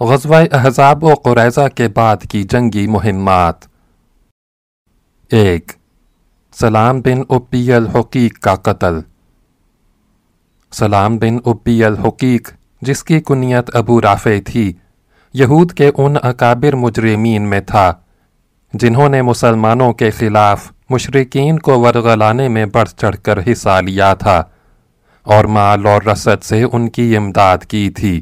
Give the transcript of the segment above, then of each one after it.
غزوہ احزاب و قریضہ کے بعد کی جنگی مہمات۔ ایک، سلام بن ابی الحقیق کا قتل۔ سلام بن ابی الحقیق، جس کی کنیت ابو رافع تھی، یہود کے ان اکابر مجرمین میں تھا، جنہوں نے مسلمانوں کے خلاف مشرقین کو ورغلانے میں بڑھ چڑھ کر حصہ لیا تھا، اور مال اور رسد سے ان کی امداد کی تھی۔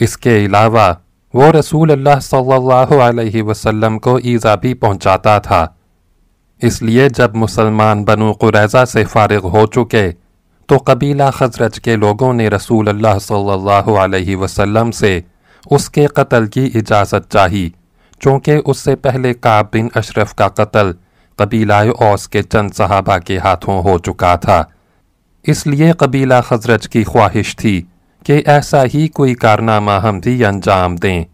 اس کے علاوہ، وہ رسول اللہ صلی اللہ علیہ وسلم کو ایزا بھی پہنچاتا تھا۔ اس لیے جب مسلمان بنو قریضہ سے فارغ ہو چکے، تو قبیلہ خزرج کے لوگوں نے رسول اللہ صلی اللہ علیہ وسلم سے اس کے قتل کی اجازت چاہی، چونکہ اس سے پہلے کعب بن اشرف کا قتل قبیلہ اوس کے چند صحابہ کے ہاتھوں ہو چکا تھا۔ اس لیے قبیلہ خزرج کی خواہش تھی۔ کہ ایسا ہی کوئی کارنامہ ہم بھی انجام دیں۔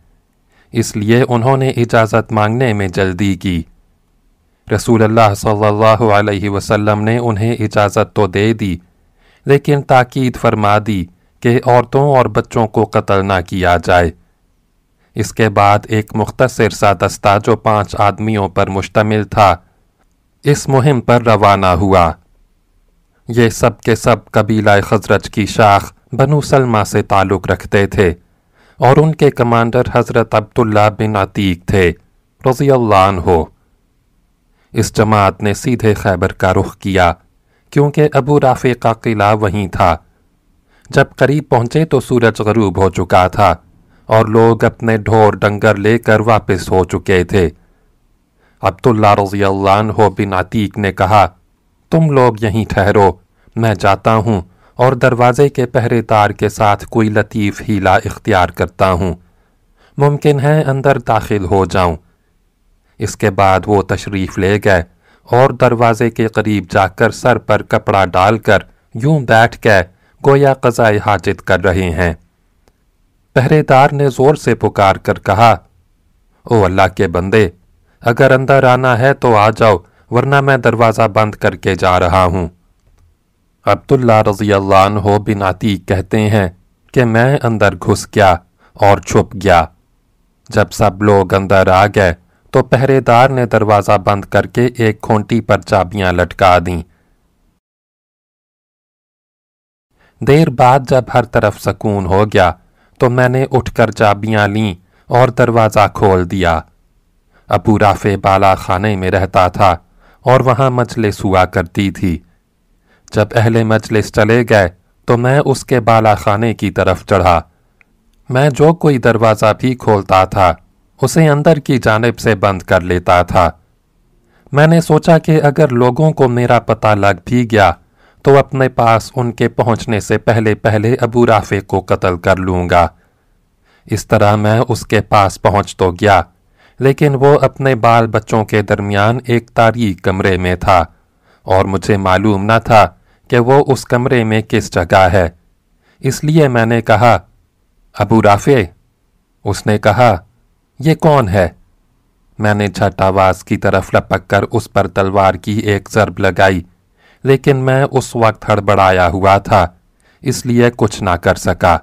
اس لیے انہوں نے اجازت مانگنے میں جلدی کی۔ رسول اللہ صلی اللہ علیہ وسلم نے انہیں اجازت تو دے دی، لیکن تاکید فرما دی کہ عورتوں اور بچوں کو قتل نہ کیا جائے۔ اس کے بعد ایک مختصر سا دستہ جو پانچ آدمیوں پر مشتمل تھا، اس مہم پر روانہ ہوا۔ یہ سب کے سب قبیلہ خزرج کی شاخ بنو سلمہ سے تعلق رکھتے تھے اور ان کے کمانڈر حضرت عبداللہ بن عتیق تھے، رضی اللہ عنہ۔ اس جماعت نے سیدھے خیبر کا رخ کیا، کیونکہ ابو رافع کا قلعہ وہیں تھا۔ جب قریب پہنچے تو سورج غروب ہو چکا تھا اور لوگ اپنے ڈھور ڈنگر لے کر واپس ہو چکے تھے۔ عبداللہ رضی اللہ عنہ بن عتیق نے کہا، تم لوگ یہیں ٹھہرو، میں جاتا ہوں۔ اور دروازے کے پہرے دار کے ساتھ کوئی لطیف ہیلا اختیار کرتا ہوں۔ ممکن ہے اندر داخل ہو جاؤں۔ اس کے بعد وہ تشریف لے گئے اور دروازے کے قریب جا کر سر پر کپڑا ڈال کر یوں بیٹھ کے گویا قضائے حاجت کر رہے ہیں۔ پہرے دار نے زور سے پکار کر کہا، او اللہ کے بندے، اگر اندر آنا ہے تو آ جاؤ، ورنہ میں دروازہ بند کر کے جا رہا ہوں۔ عبداللہ رضی اللہ عنہ بن عتیق کہتے ہیں کہ میں اندر گھس گیا اور چھپ گیا۔ جب سب لوگ اندر آ گئے تو پہرے دار نے دروازہ بند کر کے ایک کھونٹی پر چابیاں لٹکا دیں۔ دیر بعد جب ہر طرف سکون ہو گیا تو میں نے اٹھ کر چابیاں لیں اور دروازہ کھول دیا۔ ابو رافع بالا خانے میں رہتا تھا اور وہاں مجلس ہوا کرتی تھی۔ جب اہل مجلس چلے گئے تو میں اس کے بالا خانے کی طرف چڑھا۔ میں جو کوئی دروازہ بھی کھولتا تھا، اسے اندر کی جانب سے بند کر لیتا تھا۔ میں نے سوچا کہ اگر لوگوں کو میرا پتہ لگ بھی گیا تو اپنے پاس ان کے پہنچنے سے پہلے پہلے ابو رافع کو قتل کر لوں گا۔ اس طرح میں اس کے پاس پہنچ تو گیا، لیکن وہ اپنے بال بچوں کے درمیان ایک تاریخ کمرے میں تھا اور مجھے معلوم نہ تھا کہ وہ اس کمرے میں کس جگہ ہے۔ اس لیے میں نے کہا، ابو رافع، اس نے کہا، یہ کون ہے؟ میں نے چھٹ آواز کی طرف لپک کر اس پر تلوار کی ایک ضرب لگائی، لیکن میں اس وقت ہڑبڑایا ہوا تھا، اس لیے کچھ نہ کر سکا۔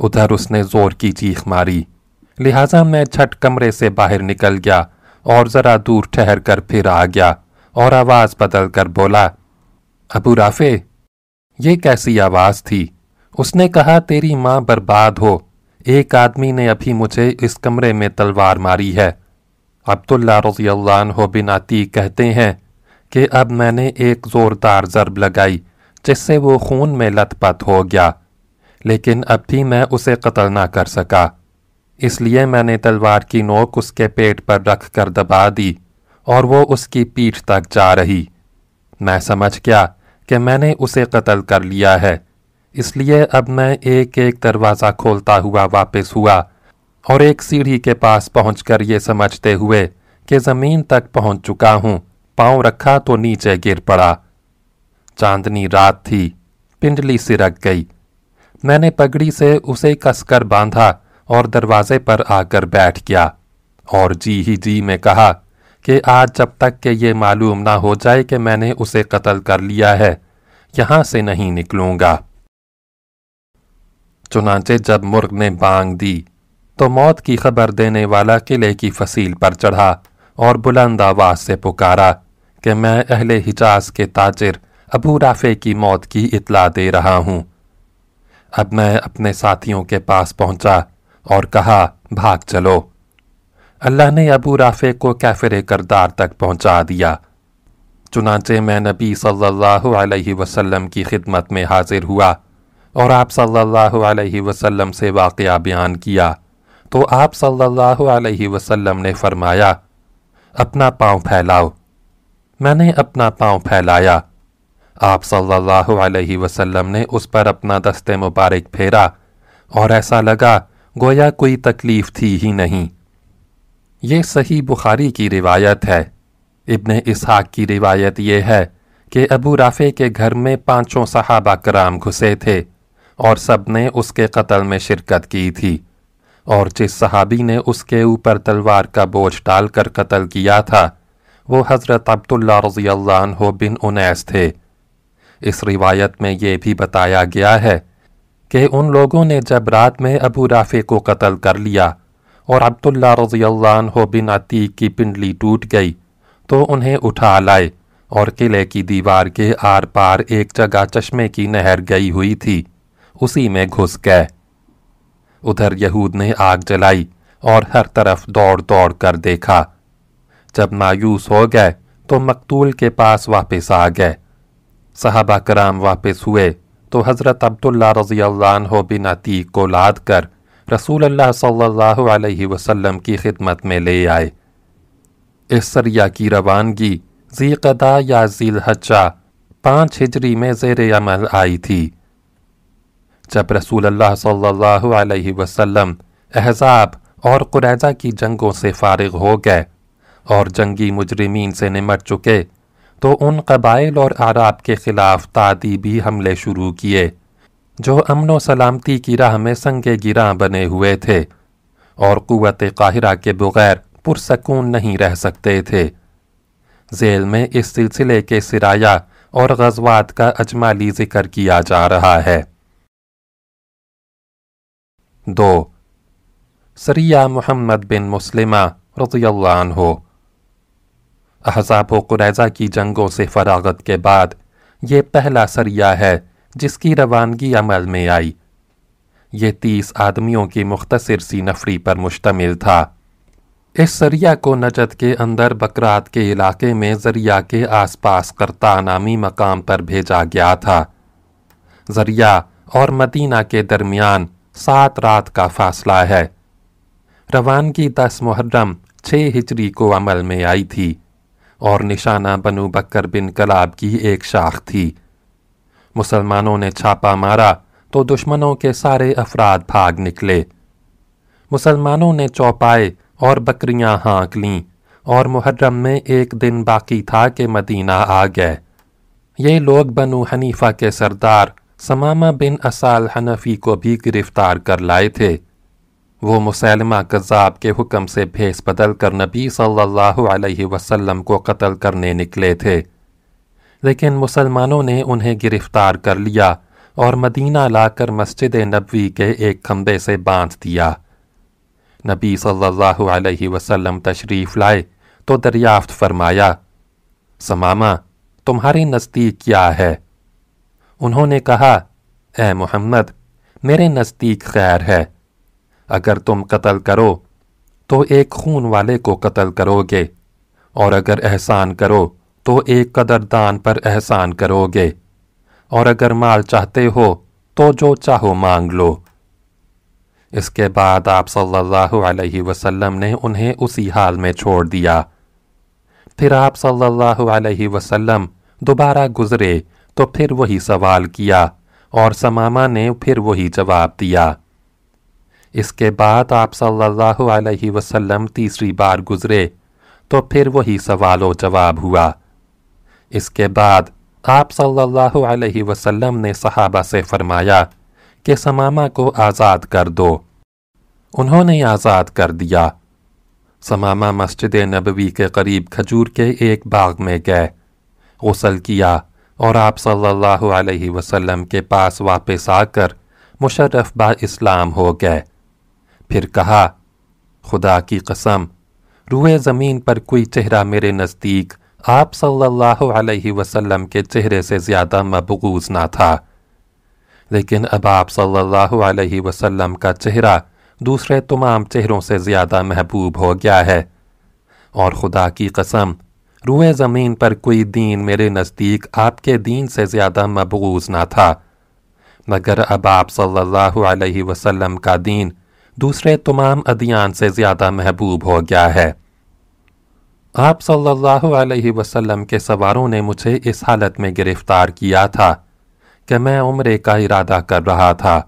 ادھر اس نے زور کی چیخ ماری۔ لہٰذا میں چھٹ کمرے سے باہر نکل گیا اور ذرا دور ٹھہر کر پھر آ گیا اور آواز بدل کر بولا ابو رافع، یہ کیسی آواز تھی؟ اس نے کہا، تیری ماں برباد ہو۔ ایک آدمی نے ابھی مجھے اس کمرے میں تلوار ماری ہے۔ عبداللہ رضی اللہ عنہ بن عتیق کہتے ہیں کہ اب میں نے ایک زوردار ضرب لگائی، جس سے وہ خون میں لت پت ہو گیا۔ لیکن اب بھی میں اسے قتل نہ کر سکا۔ اس لیے میں نے تلوار کی نوک اس کے پیٹ پر رکھ کر دبا دی اور وہ اس کی پیٹھ تک جا رہی۔ میں سمجھ گیا کہ میں نے اسے قتل کر لیا ہے۔ اس لیے اب میں ایک ایک دروازہ کھولتا ہوا واپس ہوا اور ایک سیڑھی کے پاس پہنچ کر یہ سمجھتے ہوئے کہ زمین تک پہنچ چکا ہوں۔ پاؤں رکھا تو نیچے گر پڑا۔ چاندنی رات تھی، پنڈلی سرک گئی۔ میں نے پگڑی سے اسے کس کر باندھا اور دروازے پر آ کر بیٹھ گیا اور جی ہی جی میں کہا کہ آج جب تک کہ یہ معلوم نہ ہو جائے کہ میں نے اسے قتل کر لیا ہے، یہاں سے نہیں نکلوں گا۔ چنانچہ جب مرغ نے بانگ دی، تو موت کی خبر دینے والا قلعے کی فصیل پر چڑھا اور بلند آواز سے پکارا کہ میں اہل حجاز کے تاجر ابو رافع کی موت کی اطلاع دے رہا ہوں۔ اب میں اپنے ساتھیوں کے پاس پہنچا اور کہا، بھاگ چلو۔ اللہ نے ابو رافع کو کیفر کردار تک پہنچا دیا۔ چنانچہ میں نبی صلی اللہ علیہ وسلم کی خدمت میں حاضر ہوا اور آپ صلی اللہ علیہ وسلم سے واقعہ بیان کیا تو آپ صلی اللہ علیہ وسلم نے فرمایا، اپنا پاؤں پھیلاؤ۔ میں نے اپنا پاؤں پھیلایا۔ آپ صلی اللہ علیہ وسلم نے اس پر اپنا دست مبارک پھیرا اور ایسا لگا گویا کوئی تکلیف تھی ہی نہیں۔ یہ صحیح بخاری کی روایت ہے۔ ابن اسحاق کی روایت یہ ہے کہ ابو رافع کے گھر میں پانچوں صحابہ کرام گھسے تھے اور سب نے اس کے قتل میں شرکت کی تھی اور جس صحابی نے اس کے اوپر تلوار کا بوجھ ڈال کر قتل کیا تھا، وہ حضرت عبداللہ رضی اللہ عنہ بن انیس تھے۔ اس روایت میں یہ بھی بتایا گیا ہے کہ ان لوگوں نے جب رات میں ابو رافع کو قتل کر لیا اور عبداللہ رضی اللہ عنہ بن عتیق کی پنڈلی ٹوٹ گئی تو انہیں اٹھا لائے اور قلعے کی دیوار کے آر پار ایک جگہ چشمے کی نہر گئی ہوئی تھی، اسی میں گھس گئے۔ ادھر یہود نے آگ جلائی اور ہر طرف دوڑ دوڑ کر دیکھا۔ جب مایوس ہو گئے تو مقتول کے پاس واپس آ گئے۔ صحابہ کرام واپس ہوئے تو حضرت عبداللہ رضی اللہ عنہ بن عتیق کو لاد کر رسول اللہ صلی اللہ علیہ وسلم کی خدمت میں لے آئے۔ اس سریہ کی روانگی ذی قدا یا ذی الحجہ پانچ ہجری میں زیر عمل آئی تھی۔ جب رسول اللہ صلی اللہ علیہ وسلم احزاب اور قریضہ کی جنگوں سے فارغ ہو گئے اور جنگی مجرمین سے نمٹ چکے، تو ان قبائل اور عراب کے خلاف تعدیبی حملے شروع کیے۔ جو امن و سلامتی کی راہ میں سنگ گراں بنے ہوئے تھے اور قوت قاہرہ کے بغیر پرسکون نہیں رہ سکتے تھے۔ ذیل میں اس سلسلے کے سرایہ اور غزوات کا اجمالی ذکر کیا جا رہا ہے۔ دو سریہ محمد بن مسلمہ رضی اللہ عنہ۔ احزاب و قریضہ کی جنگوں سے فراغت کے بعد یہ پہلا سریہ ہے جس کی روانگی عمل میں آئی۔ یہ تیس آدمیوں کی مختصر سی نفری پر مشتمل تھا۔ اس سریہ کو نجد کے اندر بکرات کے علاقے میں ذریعہ کے آس پاس کرتا نامی مقام پر بھیجا گیا تھا۔ ذریعہ اور مدینہ کے درمیان سات رات کا فاصلہ ہے۔ روانگی دس محرم چھ ہجری کو عمل میں آئی تھی اور نشانہ بنو بکر بن کلاب کی ایک شاخ تھی۔ مسلمانوں نے چھاپا مارا تو دشمنوں کے سارے افراد بھاگ نکلے۔ مسلمانوں نے چوپائے اور بکریاں ہانک لیں اور محرم میں ایک دن باقی تھا کہ مدینہ آ گئے۔ یہ لوگ بنو حنیفہ کے سردار سمامہ بن اسال حنفی کو بھی گرفتار کر لائے تھے۔ وہ مسلمہ قذاب کے حکم سے بھیس بدل کر نبی صلی اللہ علیہ وسلم کو قتل کرنے نکلے تھے۔ لیکن مسلمانوں نے انہیں گرفتار کر لیا اور مدینہ لا کر مسجد نبوی کے ایک کھمبے سے باندھ دیا۔ نبی صلی اللہ علیہ وسلم تشریف لائے تو دریافت فرمایا، سمامہ تمہاری نزدیک کیا ہے؟ انہوں نے کہا، اے محمد، میرے نزدیک خیر ہے۔ اگر تم قتل کرو، تو ایک خون والے کو قتل کرو گے، اور اگر احسان کرو تو ایک قدردان پر احسان کرو گے۔ اور اگر مال چاہتے ہو تو جو چاہو مانگ لو۔ اس کے بعد آپ صلی اللہ علیہ وسلم نے انہیں اسی حال میں چھوڑ دیا۔ پھر آپ صلی اللہ علیہ وسلم دوبارہ گزرے تو پھر وہی سوال کیا اور سمامہ نے پھر وہی جواب دیا۔ اس کے بعد آپ صلی اللہ علیہ وسلم تیسری بار گزرے تو پھر وہی سوال و جواب ہوا۔ اس کے بعد آپ صلی اللہ علیہ وسلم نے صحابہ سے فرمایا کہ سمامہ کو آزاد کر دو۔ انہوں نے آزاد کر دیا۔ سمامہ مسجد نبوی کے قریب کھجور کے ایک باغ میں گئے، غسل کیا اور آپ صلی اللہ علیہ وسلم کے پاس واپس آ کر مشرف با اسلام ہو گئے۔ پھر کہا، خدا کی قسم، روئے زمین پر کوئی چہرہ میرے نزدیک آپ صلی اللہ علیہ وسلم کے چہرے سے زیادہ مبغوز نہ تھا۔ لیکن اب آپ صلی اللہ علیہ وسلم کا چہرہ دوسرے تمام چہروں سے زیادہ محبوب ہو گیا ہے۔ اور خدا کی قسم، روئے زمین پر کوئی دین میرے نزدیک آپ کے دین سے زیادہ مبغوز نہ تھا۔ مگر اب آپ صلی اللہ علیہ وسلم کا دین دوسرے تمام ادیان سے زیادہ محبوب ہو گیا ہے۔ آپ صلی اللہ علیہ وسلم کے سواروں نے مجھے اس حالت میں گرفتار کیا تھا کہ میں عمرے کا ارادہ کر رہا تھا۔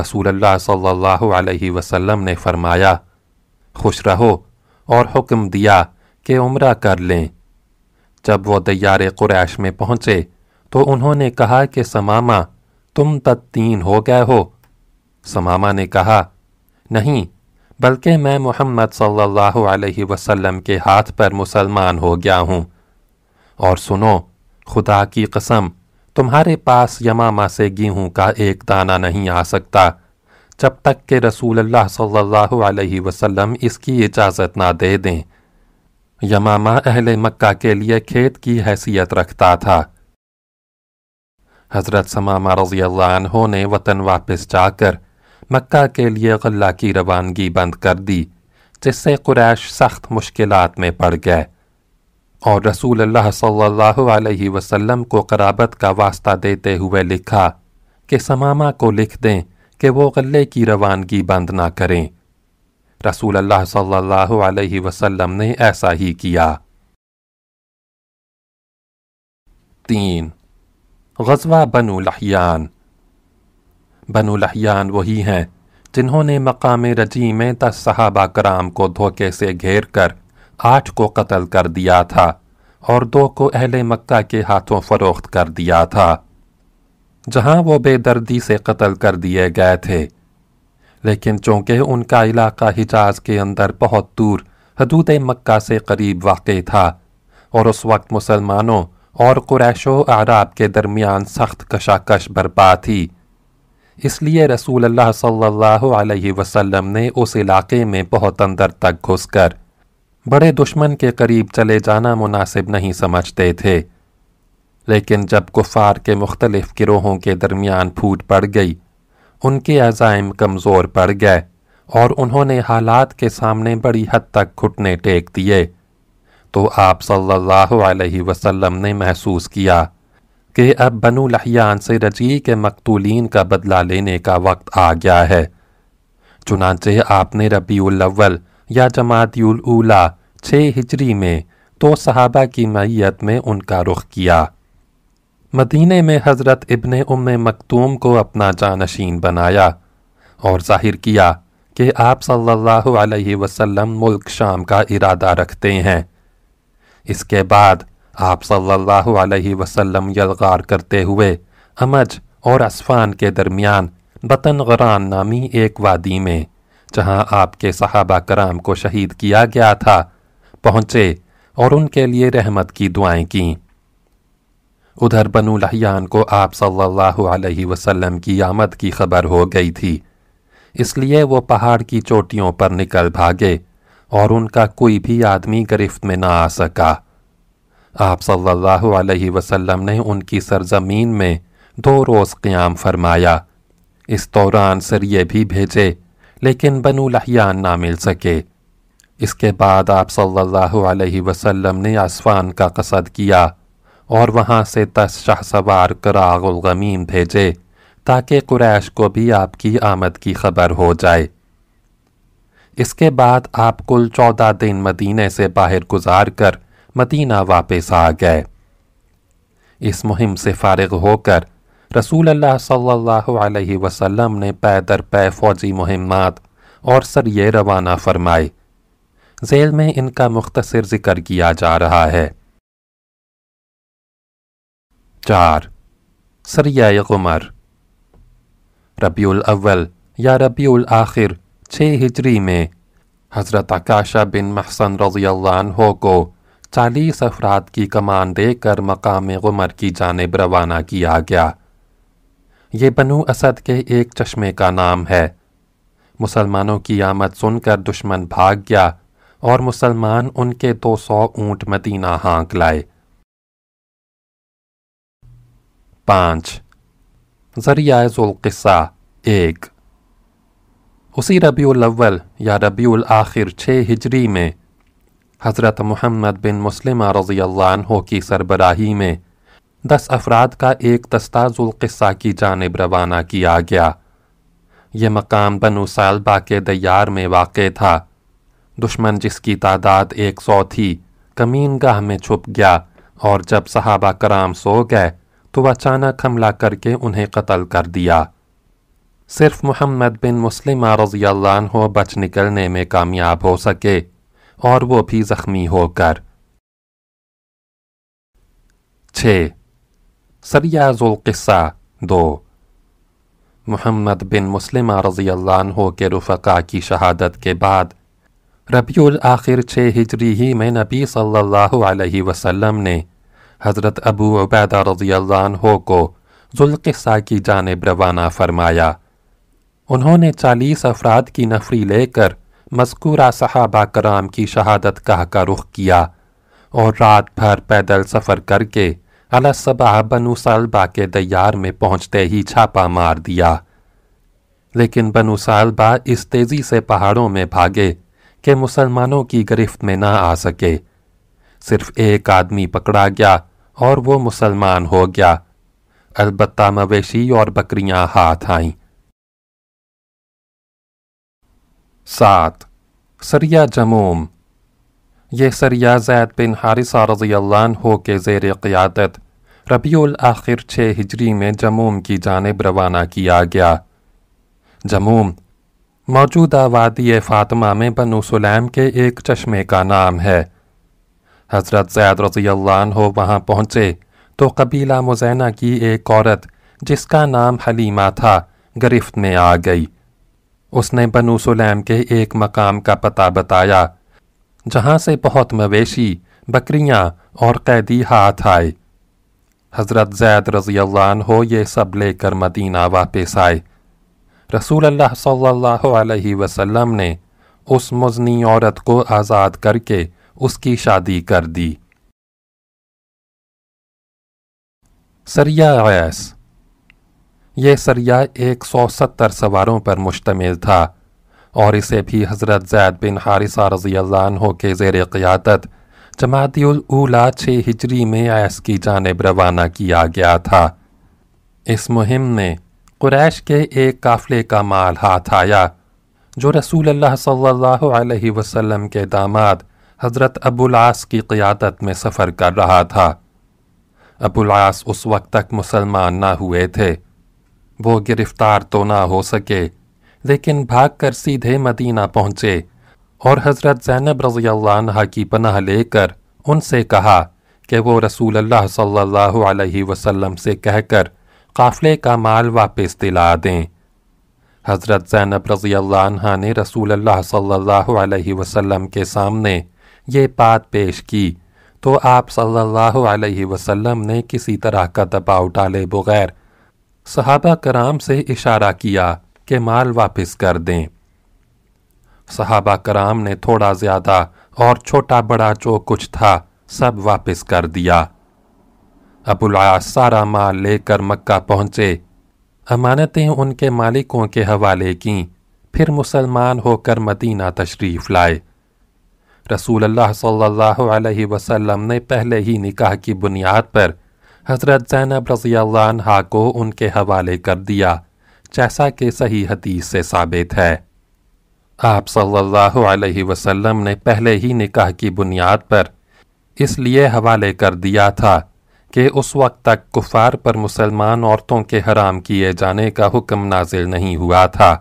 رسول اللہ صلی اللہ علیہ وسلم نے فرمایا، خوش رہو اور حکم دیا کہ عمرہ کر لیں۔ جب وہ دیار قریش میں پہنچے تو انہوں نے کہا کہ سماما تم تین ہو گئے ہو۔ سماما نے کہا، نہیں بلکہ میں محمد صلی اللہ علیہ وسلم کے ہاتھ پر مسلمان ہو گیا ہوں۔ اور سنو، خدا کی قسم، تمہارے پاس یمامہ سے گیہوں کا ایک دانہ نہیں آ سکتا، جب تک کہ رسول اللہ صلی اللہ علیہ وسلم اس کی اجازت نہ دے دیں۔ یمامہ اہل مکہ کے لیے کھیت کی حیثیت رکھتا تھا۔ حضرت سمامہ رضی اللہ عنہ نے وطن واپس جا کر مکہ کے لیے غلہ کی روانگی بند کر دی، جس سے قریش سخت مشکلات میں پڑ گئے۔ اور رسول اللہ صلی اللہ علیہ وسلم کو قرابت کا واسطہ دیتے ہوئے لکھا کہ سمامہ کو لکھ دیں کہ وہ غلے کی روانگی بند نہ کریں۔ رسول اللہ صلی اللہ علیہ وسلم نے ایسا ہی کیا۔ تین، غزوہ بنو لحیان۔ بنو لحیان وہی ہیں، جنہوں نے مقام رجی میں دس صحابہ کرام کو دھوکے سے گھیر کر آٹھ کو قتل کر دیا تھا اور دو کو اہل مکہ کے ہاتھوں فروخت کر دیا تھا۔ جہاں وہ بے دردی سے قتل کر دیے گئے تھے۔ لیکن چونکہ ان کا علاقہ حجاز کے اندر بہت دور حدود مکہ سے قریب واقع تھا اور اس وقت مسلمانوں اور قریش و عراب کے درمیان سخت کشاکش برپا تھی۔ اس لیے رسول اللہ صلی اللہ علیہ وسلم نے اس علاقے میں بہت اندر تک گھس کر بڑے دشمن کے قریب چلے جانا مناسب نہیں سمجھتے تھے۔ لیکن جب کفار کے مختلف گروہوں کے درمیان پھوٹ پڑ گئی، ان کے عزائم کمزور پڑ گئے اور انہوں نے حالات کے سامنے بڑی حد تک گھٹنے ٹیک دیے۔ تو آپ صلی اللہ علیہ وسلم نے محسوس کیا کہ اب بنو لحیان سے رجی کے مقتولین کا بدلہ لینے کا وقت آ گیا ہے۔ چنانچہ آپ نے ربیع الاول یا جماعتی الاولا چھ ہجری میں تو صحابہ کی معیت میں ان کا رخ کیا۔ مدینے میں حضرت ابن ام مکتوم کو اپنا جانشین بنایا اور ظاہر کیا کہ آپ صلی اللہ علیہ وسلم ملک شام کا ارادہ رکھتے ہیں۔ اس کے بعد آپ صلی اللہ علیہ وسلم یلغار کرتے ہوئے امج اور اسفان کے درمیان بطن غران نامی ایک وادی میں، جہاں آپ کے صحابہ کرام کو شہید کیا گیا تھا، پہنچے اور ان کے لیے رحمت کی دعائیں کیں۔ ادھر بنو لحیان کو آپ صلی اللہ علیہ وسلم کی آمد کی خبر ہو گئی تھی۔ اس لیے وہ پہاڑ کی چوٹیوں پر نکل بھاگے اور ان کا کوئی بھی آدمی گرفت میں نہ آ سکا۔ آپ صلی اللہ علیہ وسلم نے ان کی سرزمین میں دو روز قیام فرمایا۔ اس دوران سریے بھی بھیجے، لیکن بنو لحیان نہ مل سکے۔ اس کے بعد آپ صلی اللہ علیہ وسلم نے اسفان کا قصد کیا اور وہاں سے دس شاہ سوار کراغ الغمیم بھیجے تاکہ قریش کو بھی آپ کی آمد کی خبر ہو جائے۔ اس کے بعد آپ کل چودہ دن مدینے سے باہر گزار کر مدینہ واپس آ گئے۔ اس مہم سے فارغ ہو کر رسول اللہ صلی اللہ علیہ وسلم نے پے در پے فوجی مہمات اور سریے روانہ فرمائے۔ ذیل میں ان کا مختصر ذکر کیا جا رہا ہے۔ چار سریہ غمر ربیع الاول یا ربیع الاخر چھ ہجری میں حضرت عکاشہ بن محسن رضی اللہ عنہ کو چالیس افراد کی کمان دے کر مقام غمر کی جانب روانہ کیا گیا۔ یہ بنو اسد کے ایک چشمے کا نام ہے۔ مسلمانوں کی آمد سن کر دشمن بھاگ گیا اور مسلمان ان کے دو سو اونٹ مدینہ ہانک لائے۔ پانچ، ذریعہ ذوالقصہ، ایک۔ اسی ربیع الاول یا ربیع الآخر چھ ہجری میں حضرت محمد بن مسلمہ رضی اللہ عنہ کی سربراہی میں دس افراد کا ایک دستہ ذوالقصہ کی جانب روانہ کیا گیا۔ یہ مقام بنو سالبہ کے دیار میں واقع تھا۔ دشمن جس کی تعداد ایک سو تھی، کمین گاہ میں چھپ گیا اور جب صحابہ کرام سو گئے تو اچانک حملہ کر کے انہیں قتل کر دیا۔ صرف محمد بن مسلمہ رضی اللہ عنہ بچ نکلنے میں کامیاب ہو سکے۔ اور وہ بھی زخمی ہو کر۔ چھ۔ سریہ ذوالقصہ دو۔ محمد بن مسلمہ رضی اللہ عنہ کے رفقا کی شہادت کے بعد ربیع الآخر چھ ہجری ہی میں نبی صلی اللہ علیہ وسلم نے حضرت ابو عبیدہ رضی اللہ عنہ کو ذوالقصہ کی جانب روانہ فرمایا۔ انہوں نے چالیس افراد کی نفری لے کر مذکورہ صحابہ کرام کی شہادت کہہ کا رخ کیا اور رات بھر پیدل سفر کر کے علیہ بنو سالبہ کے دیار میں پہنچتے ہی چھاپا مار دیا۔ لیکن بنو سالبہ اس تیزی سے پہاڑوں میں بھاگے کہ مسلمانوں کی گرفت میں نہ آ سکے۔ صرف ایک آدمی پکڑا گیا اور وہ مسلمان ہو گیا۔ البتہ مویشی اور بکریاں ہاتھ آئیں۔ سات سریہ جموم۔ یہ سریہ زید بن حارثہ رضی اللہ عنہ کے زیر قیادت ربیع الآخر چھ ہجری میں جموم کی جانب روانہ کیا گیا۔ جموم، موجودہ وادی فاطمہ میں بنو سلیم کے ایک چشمے کا نام ہے۔ حضرت زید رضی اللہ عنہ وہاں پہنچے تو قبیلہ مزینہ کی ایک عورت جس کا نام حلیمہ تھا، گرفت میں آ گئی۔ اس نے بنو سلیم کے ایک مقام کا پتہ بتایا، جہاں سے بہت مویشی، بکریاں اور قیدی ہاتھ آئے۔ حضرت زید رضی اللہ عنہ یہ سب لے کر مدینہ واپس آئے۔ رسول اللہ صلی اللہ علیہ وسلم نے اس مزنی عورت کو آزاد کر کے اس کی شادی کر دی۔ سریہ غیس یہ سریہ ایک سو ستر سواروں پر مشتمل تھا اور اسے بھی حضرت زید بن حارثہ رضی اللہ عنہ کے زیر قیادت جماعتی الاولا چھ ہجری میں ایس کی جانب روانہ کیا گیا تھا۔ اس مہم میں قریش کے ایک قافلے کا مال ہاتھ آیا، جو رسول اللہ صلی اللہ علیہ وسلم کے داماد حضرت ابو العاص کی قیادت میں سفر کر رہا تھا۔ ابو العاص اس وقت تک مسلمان نہ ہوئے تھے۔ وہ گرفتار تو نہ ہو سکے، لیکن بھاگ کر سیدھے مدینہ پہنچے اور حضرت زینب رضی اللہ عنہ کی پناہ لے کر ان سے کہا کہ وہ رسول اللہ صلی اللہ علیہ وسلم سے کہہ کر قافلے کا مال واپس دلا دیں۔ حضرت زینب رضی اللہ عنہ نے رسول اللہ صلی اللہ علیہ وسلم کے سامنے یہ بات پیش کی، تو آپ صلی اللہ علیہ وسلم نے کسی طرح کا دباؤ ڈالے بغیر صحابہ کرام سے اشارہ کیا کہ مال واپس کر دیں۔ صحابہ کرام نے تھوڑا زیادہ اور چھوٹا بڑا جو کچھ تھا سب واپس کر دیا۔ ابو العاص سارا مال لے کر مکہ پہنچے۔ امانتیں ان کے مالکوں کے حوالے کیں۔ پھر مسلمان ہو کر مدینہ تشریف لائے۔ رسول اللہ صلی اللہ علیہ وسلم نے پہلے ہی نکاح کی بنیاد پر حضرت زینب رضی اللہ عنہ کو ان کے حوالے کر دیا، جیسا کہ صحیح حدیث سے ثابت ہے۔ آپ صلی اللہ علیہ وسلم نے پہلے ہی نکاح کی بنیاد پر اس لیے حوالے کر دیا تھا کہ اس وقت تک کفار پر مسلمان عورتوں کے حرام کیے جانے کا حکم نازل نہیں ہوا تھا۔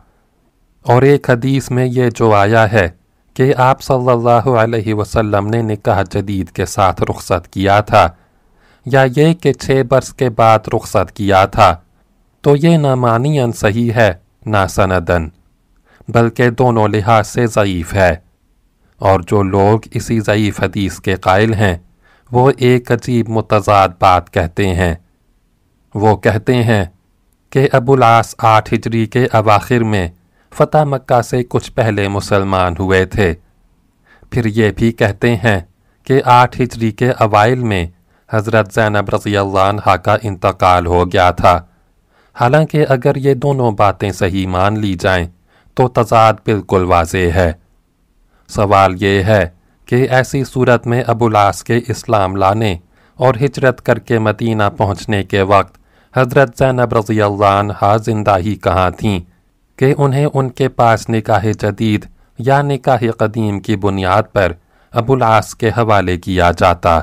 اور ایک حدیث میں یہ جو آیا ہے کہ آپ صلی اللہ علیہ وسلم نے نکاح جدید کے ساتھ رخصت کیا تھا یا یہ کہ چھ برس کے بعد رخصت کیا تھا۔ تو یہ نہ معنی صحیح ہے، نہ سندن بلکہ دونوں لحاظ سے ضعیف ہے۔ اور جو لوگ اسی ضعیف حدیث کے قائل ہیں، وہ ایک عجیب متضاد بات کہتے ہیں۔ وہ کہتے ہیں کہ ابو العاص آٹھ ہجری کے اواخر میں فتح مکہ سے کچھ پہلے مسلمان ہوئے تھے۔ پھر یہ بھی کہتے ہیں کہ آٹھ ہجری کے اوائل میں حضرت زینب رضی اللہ عنہ کا انتقال ہو گیا تھا۔ حالانکہ اگر یہ دونوں باتیں صحیح مان لی جائیں، تو تضاد بالکل واضح ہے۔ سوال یہ ہے کہ ایسی صورت میں ابو العاص کے اسلام لانے اور ہجرت کر کے مدینہ پہنچنے کے وقت حضرت زینب رضی اللہ عنہ زندہ ہی کہاں تھیں؟ کہ انہیں ان کے پاس نکاح جدید یا نکاح قدیم کی بنیاد پر ابو العاص کے حوالے کیا جاتا۔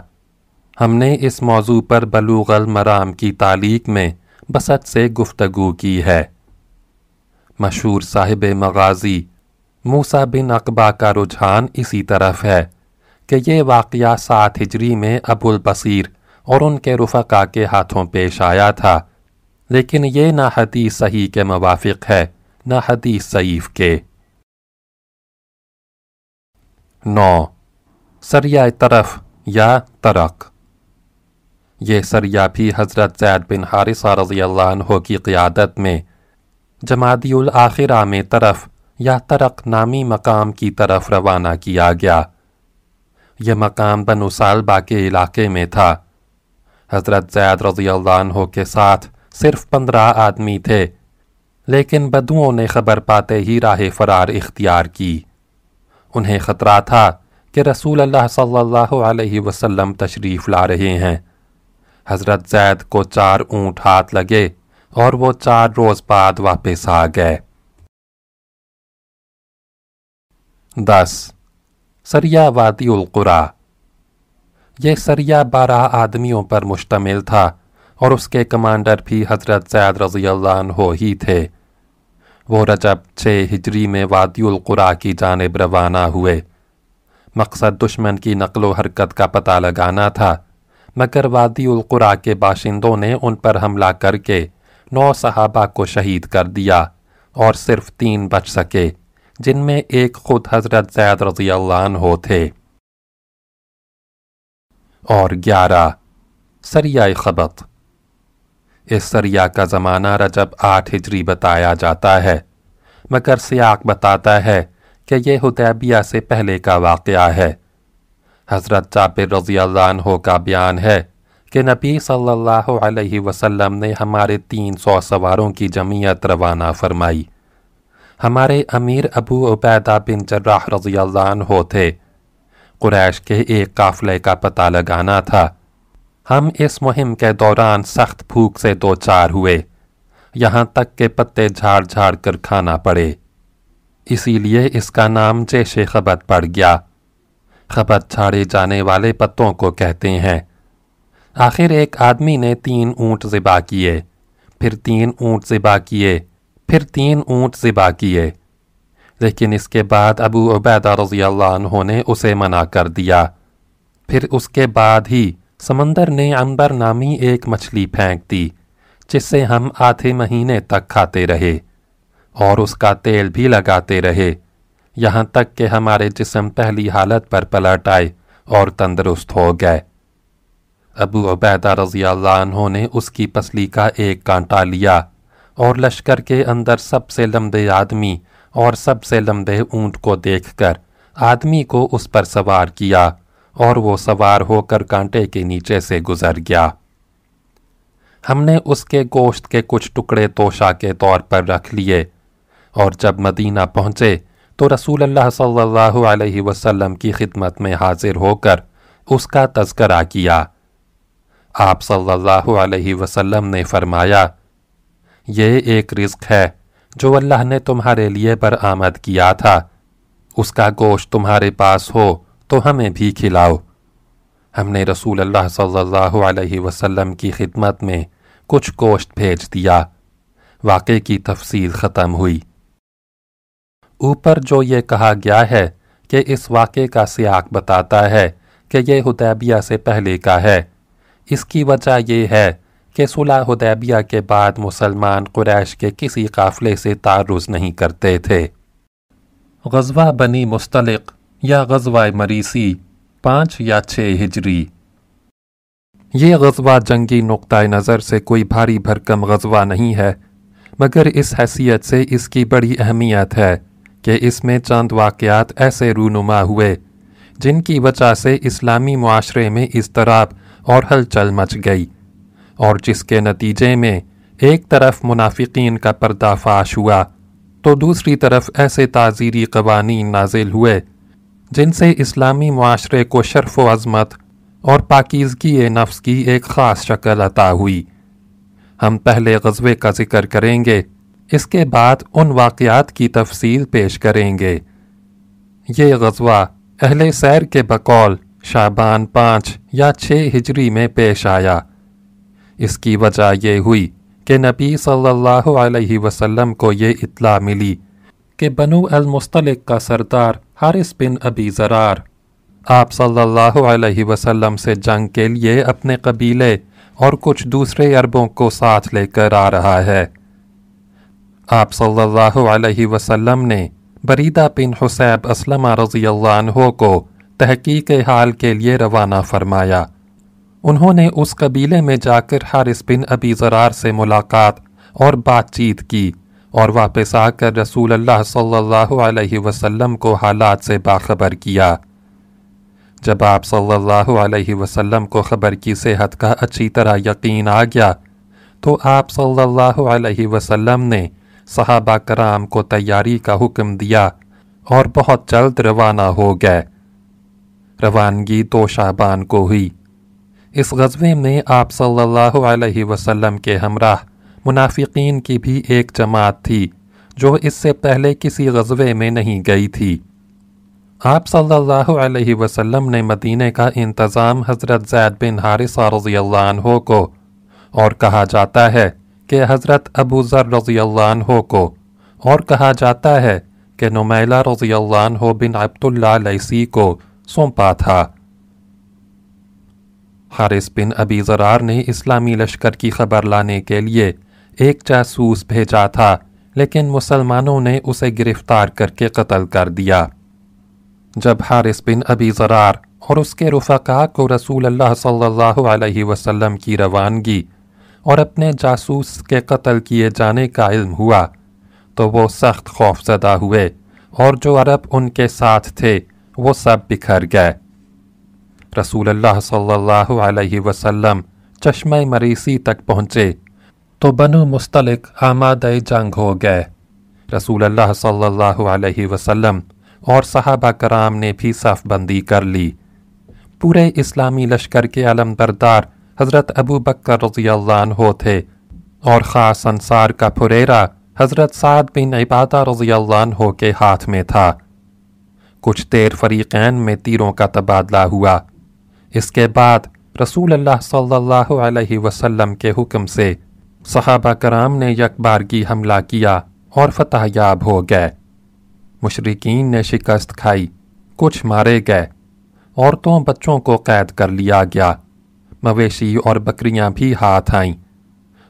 ہم نے اس موضوع پر بلوغ المرام کی تعلیق میں بسط سے گفتگو کی ہے۔ مشہور صاحب مغازی موسیٰ بن اقبا کا رجحان اسی طرف ہے کہ یہ واقعہ سات ہجری میں ابو البصیر اور ان کے رفقا کے ہاتھوں پیش آیا تھا، لیکن یہ نہ حدیث صحیح کے موافق ہے، نہ حدیث صحیف کے۔ نو سریہ طرف یا ترق یہ سریہ بھی حضرت زید بن حارثہ رضی اللہ عنہ کی قیادت میں جمادی الآخرہ میں طرف یا ترق نامی مقام کی طرف روانہ کیا گیا۔ یہ مقام بنو سالبہ کے علاقے میں تھا۔ حضرت زید رضی اللہ عنہ کے ساتھ صرف پندرہ آدمی تھے، لیکن بدوؤں نے خبر پاتے ہی راہ فرار اختیار کی۔ انہیں خطرہ تھا کہ رسول اللہ صلی اللہ علیہ وسلم تشریف لا رہے ہیں۔ حضرت زید کو چار اونٹ ہاتھ لگے اور وہ چار روز بعد واپس آ گئے۔ دس، سریا وادی القرا۔ یہ سریا بارہ آدمیوں پر مشتمل تھا اور اس کے کمانڈر بھی حضرت زید رضی اللہ عنہ ہی تھے۔ وہ رجب چھ ہجری میں وادی القرا کی جانب روانہ ہوئے۔ مقصد دشمن کی نقل و حرکت کا پتہ لگانا تھا۔ مگر وادی القرا کے باشندوں نے ان پر حملہ کر کے نو صحابہ کو شہید کر دیا اور صرف تین بچ سکے، جن میں ایک خود حضرت زید رضی اللہ عنہ تھے۔ اور گیارہ سریہ خبط۔ اس سریہ کا زمانہ رجب آٹھ ہجری بتایا جاتا ہے، مگر سیاق بتاتا ہے کہ یہ حدیبیہ سے پہلے کا واقعہ ہے۔ حضرت جابر رضی اللہ عنہ کا بیان ہے کہ نبی صلی اللہ علیہ وسلم نے ہمارے تین سو سواروں کی جمعیت روانہ فرمائی۔ ہمارے امیر ابو عبیدہ بن جراح رضی اللہ عنہ تھے۔ قریش کے ایک قافلے کا پتہ لگانا تھا۔ ہم اس مہم کے دوران سخت پھوک سے دو چار ہوئے۔ یہاں تک کہ پتے جھاڑ جھاڑ کر کھانا پڑے۔ اسی لیے اس کا نام جیش خبت پڑ گیا۔ خبت چھاڑے جانے والے پتوں کو کہتے ہیں۔ آخر ایک آدمی نے تین اونٹ زبا کیے، پھر تین اونٹ زبا کیے، پھر تین اونٹ زبا کیے۔ لیکن اس کے بعد ابو عبیدہ رضی اللہ عنہ نے اسے منع کر دیا۔ پھر اس کے بعد ہی سمندر نے عنبر نامی ایک مچھلی پھینک دی جس سے ہم آدھے مہینے تک کھاتے رہے اور اس کا تیل بھی لگاتے رہے۔ یہاں تک کہ ہمارے جسم پہلی حالت پر پلٹ آئے اور تندرست ہو گئے۔ ابو عبیدہ رضی اللہ عنہ نے اس کی پسلی کا ایک کانٹا لیا اور لشکر کے اندر سب سے لمبے آدمی اور سب سے لمبے اونٹ کو دیکھ کر آدمی کو اس پر سوار کیا اور وہ سوار ہو کر کانٹے کے نیچے سے گزر گیا۔ ہم نے اس کے گوشت کے کچھ ٹکڑے توشہ کے طور پر رکھ لیے اور جب مدینہ پہنچے تو رسول اللہ صلی اللہ علیہ وسلم کی خدمت میں حاضر ہو کر اس کا تذکرہ کیا۔ آپ صلی اللہ علیہ وسلم نے فرمایا، یہ ایک رزق ہے جو اللہ نے تمہارے لیے برآمد کیا تھا۔ اس کا گوشت تمہارے پاس ہو تو ہمیں بھی کھلاؤ۔ ہم نے رسول اللہ صلی اللہ علیہ وسلم کی خدمت میں کچھ گوشت بھیج دیا۔ واقعے کی تفصیل ختم ہوئی۔ اوپر جو یہ کہا گیا ہے کہ اس واقعے کا سیاق بتاتا ہے کہ یہ حدیبیہ سے پہلے کا ہے۔ اس کی وجہ یہ ہے کہ صلح حدیبیہ کے بعد مسلمان قریش کے کسی قافلے سے تعرض نہیں کرتے تھے۔ غزوہ بنی مستلق یا غزوہ مریسی پانچ یا چھ ہجری۔ یہ غزوہ جنگی نقطۂ نظر سے کوئی بھاری بھرکم غزوہ نہیں ہے، مگر اس حیثیت سے اس کی بڑی اہمیت ہے۔ کہ اس میں چند واقعات ایسے رونما ہوئے، جن کی وجہ سے اسلامی معاشرے میں اضطراب اور ہلچل مچ گئی، اور جس کے نتیجے میں ایک طرف منافقین کا پردہ فاش ہوا، تو دوسری طرف ایسے تعزیری قوانین نازل ہوئے، جن سے اسلامی معاشرے کو شرف و عظمت اور پاکیزگی نفس کی ایک خاص شکل عطا ہوئی۔ ہم پہلے غزوے کا ذکر کریں گے اس کے بعد ان واقعات کی تفصیل پیش کریں گے۔ یہ غزوہ اہل سیر کے بقول شابان پانچ یا چھ ہجری میں پیش آیا۔ اس کی وجہ یہ ہوئی کہ نبی صلی اللہ علیہ وسلم کو یہ اطلاع ملی کہ بنو المستلق کا سردار حارث بن ابی زرار آپ صلی اللہ علیہ وسلم سے جنگ کے لیے اپنے قبیلے اور کچھ دوسرے عربوں کو ساتھ لے کر آ رہا ہے۔ آپ صلی اللہ علیہ وسلم نے بریدہ بن حسیب اسلمہ رضی اللہ عنہ کو تحقیق حال کے لیے روانہ فرمایا۔ انہوں نے اس قبیلے میں جا کر حارث بن ابی زرار سے ملاقات اور بات چیت کی اور واپس آ کر رسول اللہ صلی اللہ علیہ وسلم کو حالات سے باخبر کیا۔ جب آپ صلی اللہ علیہ وسلم کو خبر کی صحت کا اچھی طرح یقین آ گیا تو آپ صلی اللہ علیہ وسلم نے صحابہ کرام کو تیاری کا حکم دیا اور بہت جلد روانہ ہو گئے۔ روانگی دو شعبان کو ہوئی۔ اس غزوے میں آپ صلی اللہ علیہ وسلم کے ہمراہ منافقین کی بھی ایک جماعت تھی، جو اس سے پہلے کسی غزوے میں نہیں گئی تھی۔ آپ صلی اللہ علیہ وسلم نے مدینہ کا انتظام حضرت زید بن حارثہ رضی اللہ عنہ کو اور کہا جاتا ہے کہ حضرت ابو ذر رضی اللہ عنہ کو، اور کہا جاتا ہے کہ نمیلہ رضی اللہ عنہ بن عبداللہ لیسی کو سونپا تھا۔ حارث بن ابی زرار نے اسلامی لشکر کی خبر لانے کے لیے ایک جاسوس بھیجا تھا، لیکن مسلمانوں نے اسے گرفتار کر کے قتل کر دیا۔ جب حارث بن ابی زرار اور اس کے رفقا کو رسول اللہ صلی اللہ علیہ وسلم کی روانگی اور اپنے جاسوس کے قتل کیے جانے کا علم ہوا، تو وہ سخت خوف زدہ ہوئے اور جو عرب ان کے ساتھ تھے، وہ سب بکھر گئے۔ رسول اللہ صلی اللہ علیہ وسلم چشمہ مریسی تک پہنچے تو بنو مستلق آمادہ جنگ ہو گئے۔ رسول اللہ صلی اللہ علیہ وسلم اور صحابہ کرام نے بھی صف بندی کر لی۔ پورے اسلامی لشکر کے علم بردار حضرت ابو بکر رضی اللہ عنہ تھے اور خاص انصار کا پھریرا حضرت سعد بن عبادہ رضی اللہ عنہ کے ہاتھ میں تھا۔ کچھ دیر فریقین میں تیروں کا تبادلہ ہوا۔ اس کے بعد رسول اللہ صلی اللہ علیہ وسلم کے حکم سے صحابہ کرام نے یک بارگی حملہ کیا اور فتح یاب ہو گئے۔ مشرقین نے شکست کھائی، کچھ مارے گئے، عورتوں بچوں کو قید کر لیا گیا۔ مویشی اور بکریاں بھی ہاتھ آئیں۔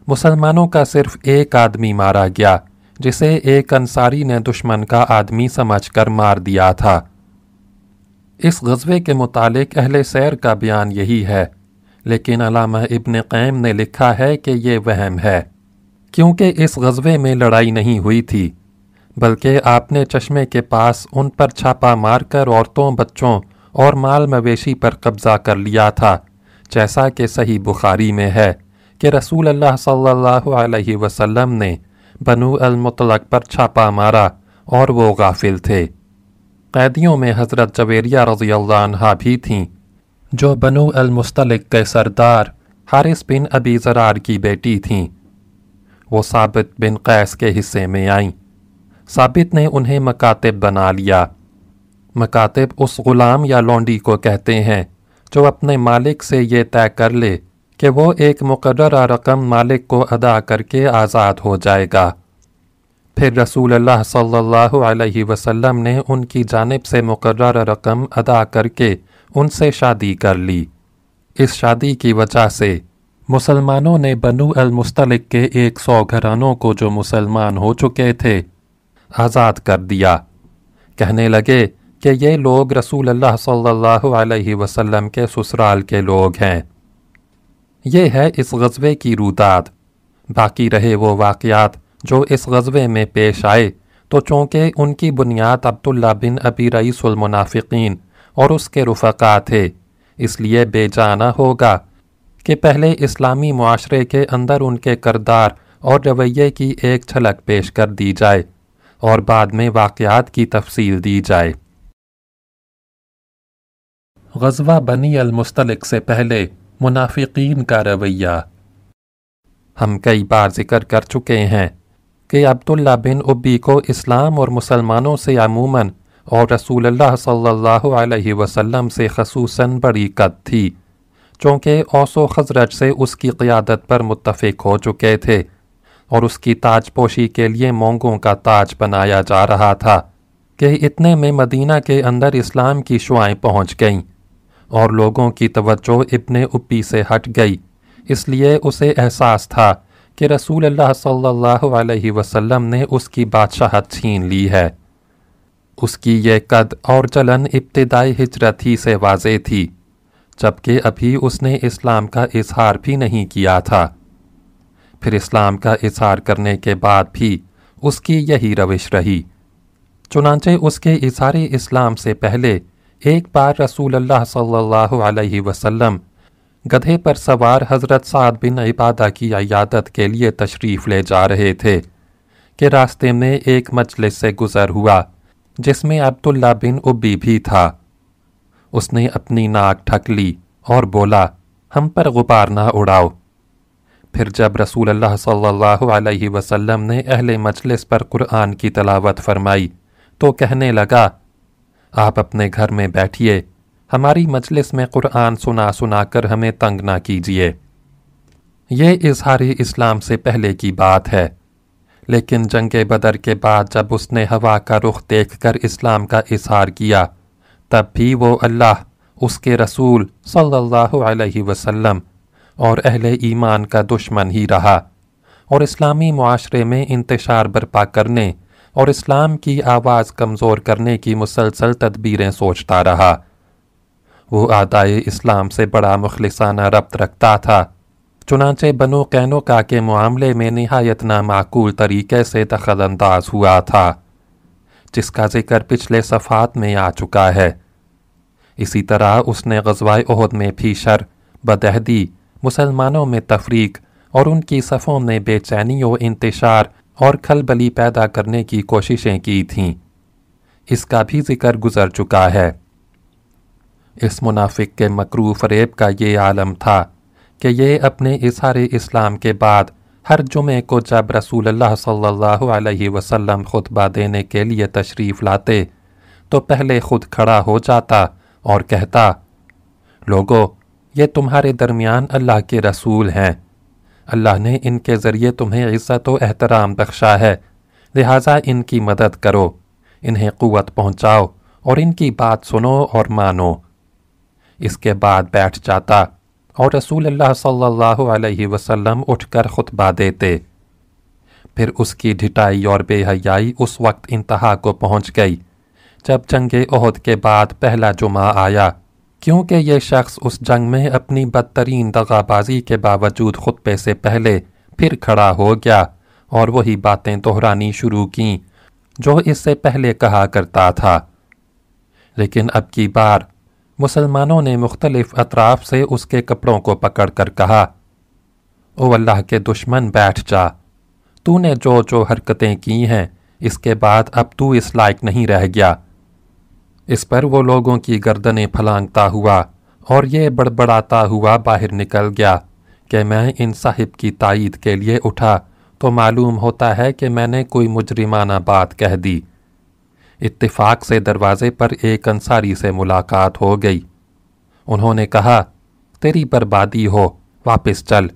مسلمانوں کا صرف ایک آدمی مارا گیا، جسے ایک انصاری نے دشمن کا آدمی سمجھ کر مار دیا تھا۔ اس غزوے کے متعلق اہل سیر کا بیان یہی ہے، لیکن علامہ ابن قیم نے لکھا ہے کہ یہ وہم ہے۔ کیونکہ اس غزوے میں لڑائی نہیں ہوئی تھی، بلکہ آپ نے چشمے کے پاس ان پر چھاپا مار کر عورتوں، بچوں اور مال مویشی پر قبضہ کر لیا تھا۔ جیسا کہ صحیح بخاری میں ہے کہ رسول اللہ صلی اللہ علیہ وسلم نے بنو المطلق پر چھاپا مارا اور وہ غافل تھے۔ قیدیوں میں حضرت جویریہ رضی اللہ عنہ بھی تھیں، جو بنو المستلق کے سردار حارث بن ابی زرار کی بیٹی تھیں۔ وہ ثابت بن قیس کے حصے میں آئیں۔ ثابت نے انہیں مکاتب بنا لیا۔ مکاتب اس غلام یا لونڈی کو کہتے ہیں جو اپنے مالک سے یہ طے کر لے کہ وہ ایک مقررہ رقم مالک کو ادا کر کے آزاد ہو جائے گا۔ پھر رسول اللہ صلی اللہ علیہ وسلم نے ان کی جانب سے مقررہ رقم ادا کر کے ان سے شادی کر لی۔ اس شادی کی وجہ سے مسلمانوں نے بنو المستلق کے ایک سو گھرانوں کو جو مسلمان ہو چکے تھے، آزاد کر دیا۔ کہنے لگے کہ یہ لوگ رسول اللہ صلی اللہ علیہ وسلم کے سسرال کے لوگ ہیں۔ یہ ہے اس غزوے کی روداد۔ باقی رہے وہ واقعات جو اس غزوے میں پیش آئے۔ تو چونکہ ان کی بنیاد عبداللہ بن ابی رئیس المنافقین اور اس کے رفقا تھے، اس لیے بے جانا ہوگا کہ پہلے اسلامی معاشرے کے اندر ان کے کردار اور رویے کی ایک جھلک پیش کر دی جائے اور بعد میں واقعات کی تفصیل دی جائے۔ غزوہ بنی المستلق سے پہلے منافقین کا رویہ۔ ہم کئی بار ذکر کر چکے ہیں کہ عبداللہ بن عبی کو اسلام اور مسلمانوں سے عموماً اور رسول اللہ صلی اللہ علیہ وسلم سے خصوصاً بڑی قد تھی، چونکہ اوس و خزرج سے اس کی قیادت پر متفق ہو چکے تھے اور اس کی تاج پوشی کے لیے مونگوں کا تاج بنایا جا رہا تھا کہ اتنے میں مدینہ کے اندر اسلام کی شعائیں پہنچ گئیں۔ اور لوگوں کی توجہ ابن اپی سے ہٹ گئی۔ اس لیے اسے احساس تھا کہ رسول اللہ صلی اللہ علیہ وسلم نے اس کی بادشاہت چھین لی ہے۔ اس کی یہ قد اور چلن ابتدائی ہجرت ہی سے واضح تھی، جبکہ ابھی اس نے اسلام کا اظہار بھی نہیں کیا تھا۔ پھر اسلام کا اظہار کرنے کے بعد بھی اس کی یہی روش رہی۔ چنانچہ اس کے اظہار اسلام سے پہلے ایک بار رسول اللہ صلی اللہ علیہ وسلم گدھے پر سوار حضرت سعد بن عبادہ کی عیادت کے لیے تشریف لے جا رہے تھے کہ راستے میں ایک مجلس سے گزر ہوا، جس میں عبداللہ بن عبی بھی تھا۔ اس نے اپنی ناک ٹھک لی اور بولا، ہم پر غبار نہ اڑاؤ۔ پھر جب رسول اللہ صلی اللہ علیہ وسلم نے اہل مجلس پر قرآن کی تلاوت فرمائی، تو کہنے لگا آپ اپنے گھر میں بیٹھیے۔ ہماری مجلس میں قرآن سنا سنا کر ہمیں تنگ نہ کیجیے یہ اظہار اسلام سے پہلے کی بات ہے۔ لیکن جنگ بدر کے بعد جب اس نے ہوا کا رخ دیکھ کر اسلام کا اظہار کیا، تب بھی وہ اللہ، اس کے رسول صلی اللہ علیہ وسلم اور اہل ایمان کا دشمن ہی رہا۔ اور اسلامی معاشرے میں انتشار برپا کرنے اور اسلام کی آواز کمزور کرنے کی مسلسل تدبیریں سوچتا رہا۔ وہ آدائے اسلام سے بڑا مخلصانہ ربط رکھتا تھا۔ چنانچہ بنو قینوکا کے معاملے میں نہایت نامعقول طریقے سے دخل انداز ہوا تھا، جس کا ذکر پچھلے صفحات میں آ چکا ہے۔ اسی طرح اس نے غزوہ عہد میں بھی شر بدہدی مسلمانوں میں تفریق اور ان کی صفوں میں بے چینی و انتشار اور کھلبلی پیدا کرنے کی کوششیں کی تھیں۔ اس کا بھی ذکر گزر چکا ہے۔ اس منافق کے مکرو فریب کا یہ عالم تھا کہ یہ اپنے اظہار اسلام کے بعد ہر جمعے کو جب رسول اللہ صلی اللہ علیہ وسلم خطبہ دینے کے لیے تشریف لاتے، تو پہلے خود کھڑا ہو جاتا اور کہتا، لوگو، یہ تمہارے درمیان اللہ کے رسول ہیں۔ اللہ نے ان کے ذریعے تمہیں عزت و احترام بخشا ہے۔ لہٰذا ان کی مدد کرو، انہیں قوت پہنچاؤ اور ان کی بات سنو اور مانو۔ اس کے بعد بیٹھ جاتا اور رسول اللہ صلی اللہ علیہ وسلم اٹھ کر خطبہ دیتے۔ پھر اس کی ڈھٹائی اور بے حیائی اس وقت انتہا کو پہنچ گئی، جب جنگ عہد کے بعد پہلا جمعہ آیا۔ کیونکہ یہ شخص اس جنگ میں اپنی بدترین دغا بازی کے باوجود خطبے سے پہلے پھر کھڑا ہو گیا اور وہی باتیں دہرانی شروع کیں، جو اس سے پہلے کہا کرتا تھا۔ لیکن اب کی بار، مسلمانوں نے مختلف اطراف سے اس کے کپڑوں کو پکڑ کر کہا، او اللہ کے دشمن، بیٹھ جا۔ تو نے جو جو حرکتیں کی ہیں، اس کے بعد اب تو اس لائق نہیں رہ گیا۔ اس پر وہ لوگوں کی گردنیں پھلانگتا ہوا اور یہ بڑبڑاتا ہوا باہر نکل گیا کہ میں ان صاحب کی تائید کے لیے اٹھا تو معلوم ہوتا ہے کہ میں نے کوئی مجرمانہ بات کہہ دی۔ اتفاق سے دروازے پر ایک انصاری سے ملاقات ہو گئی۔ انہوں نے کہا، تیری بربادی ہو، واپس چل۔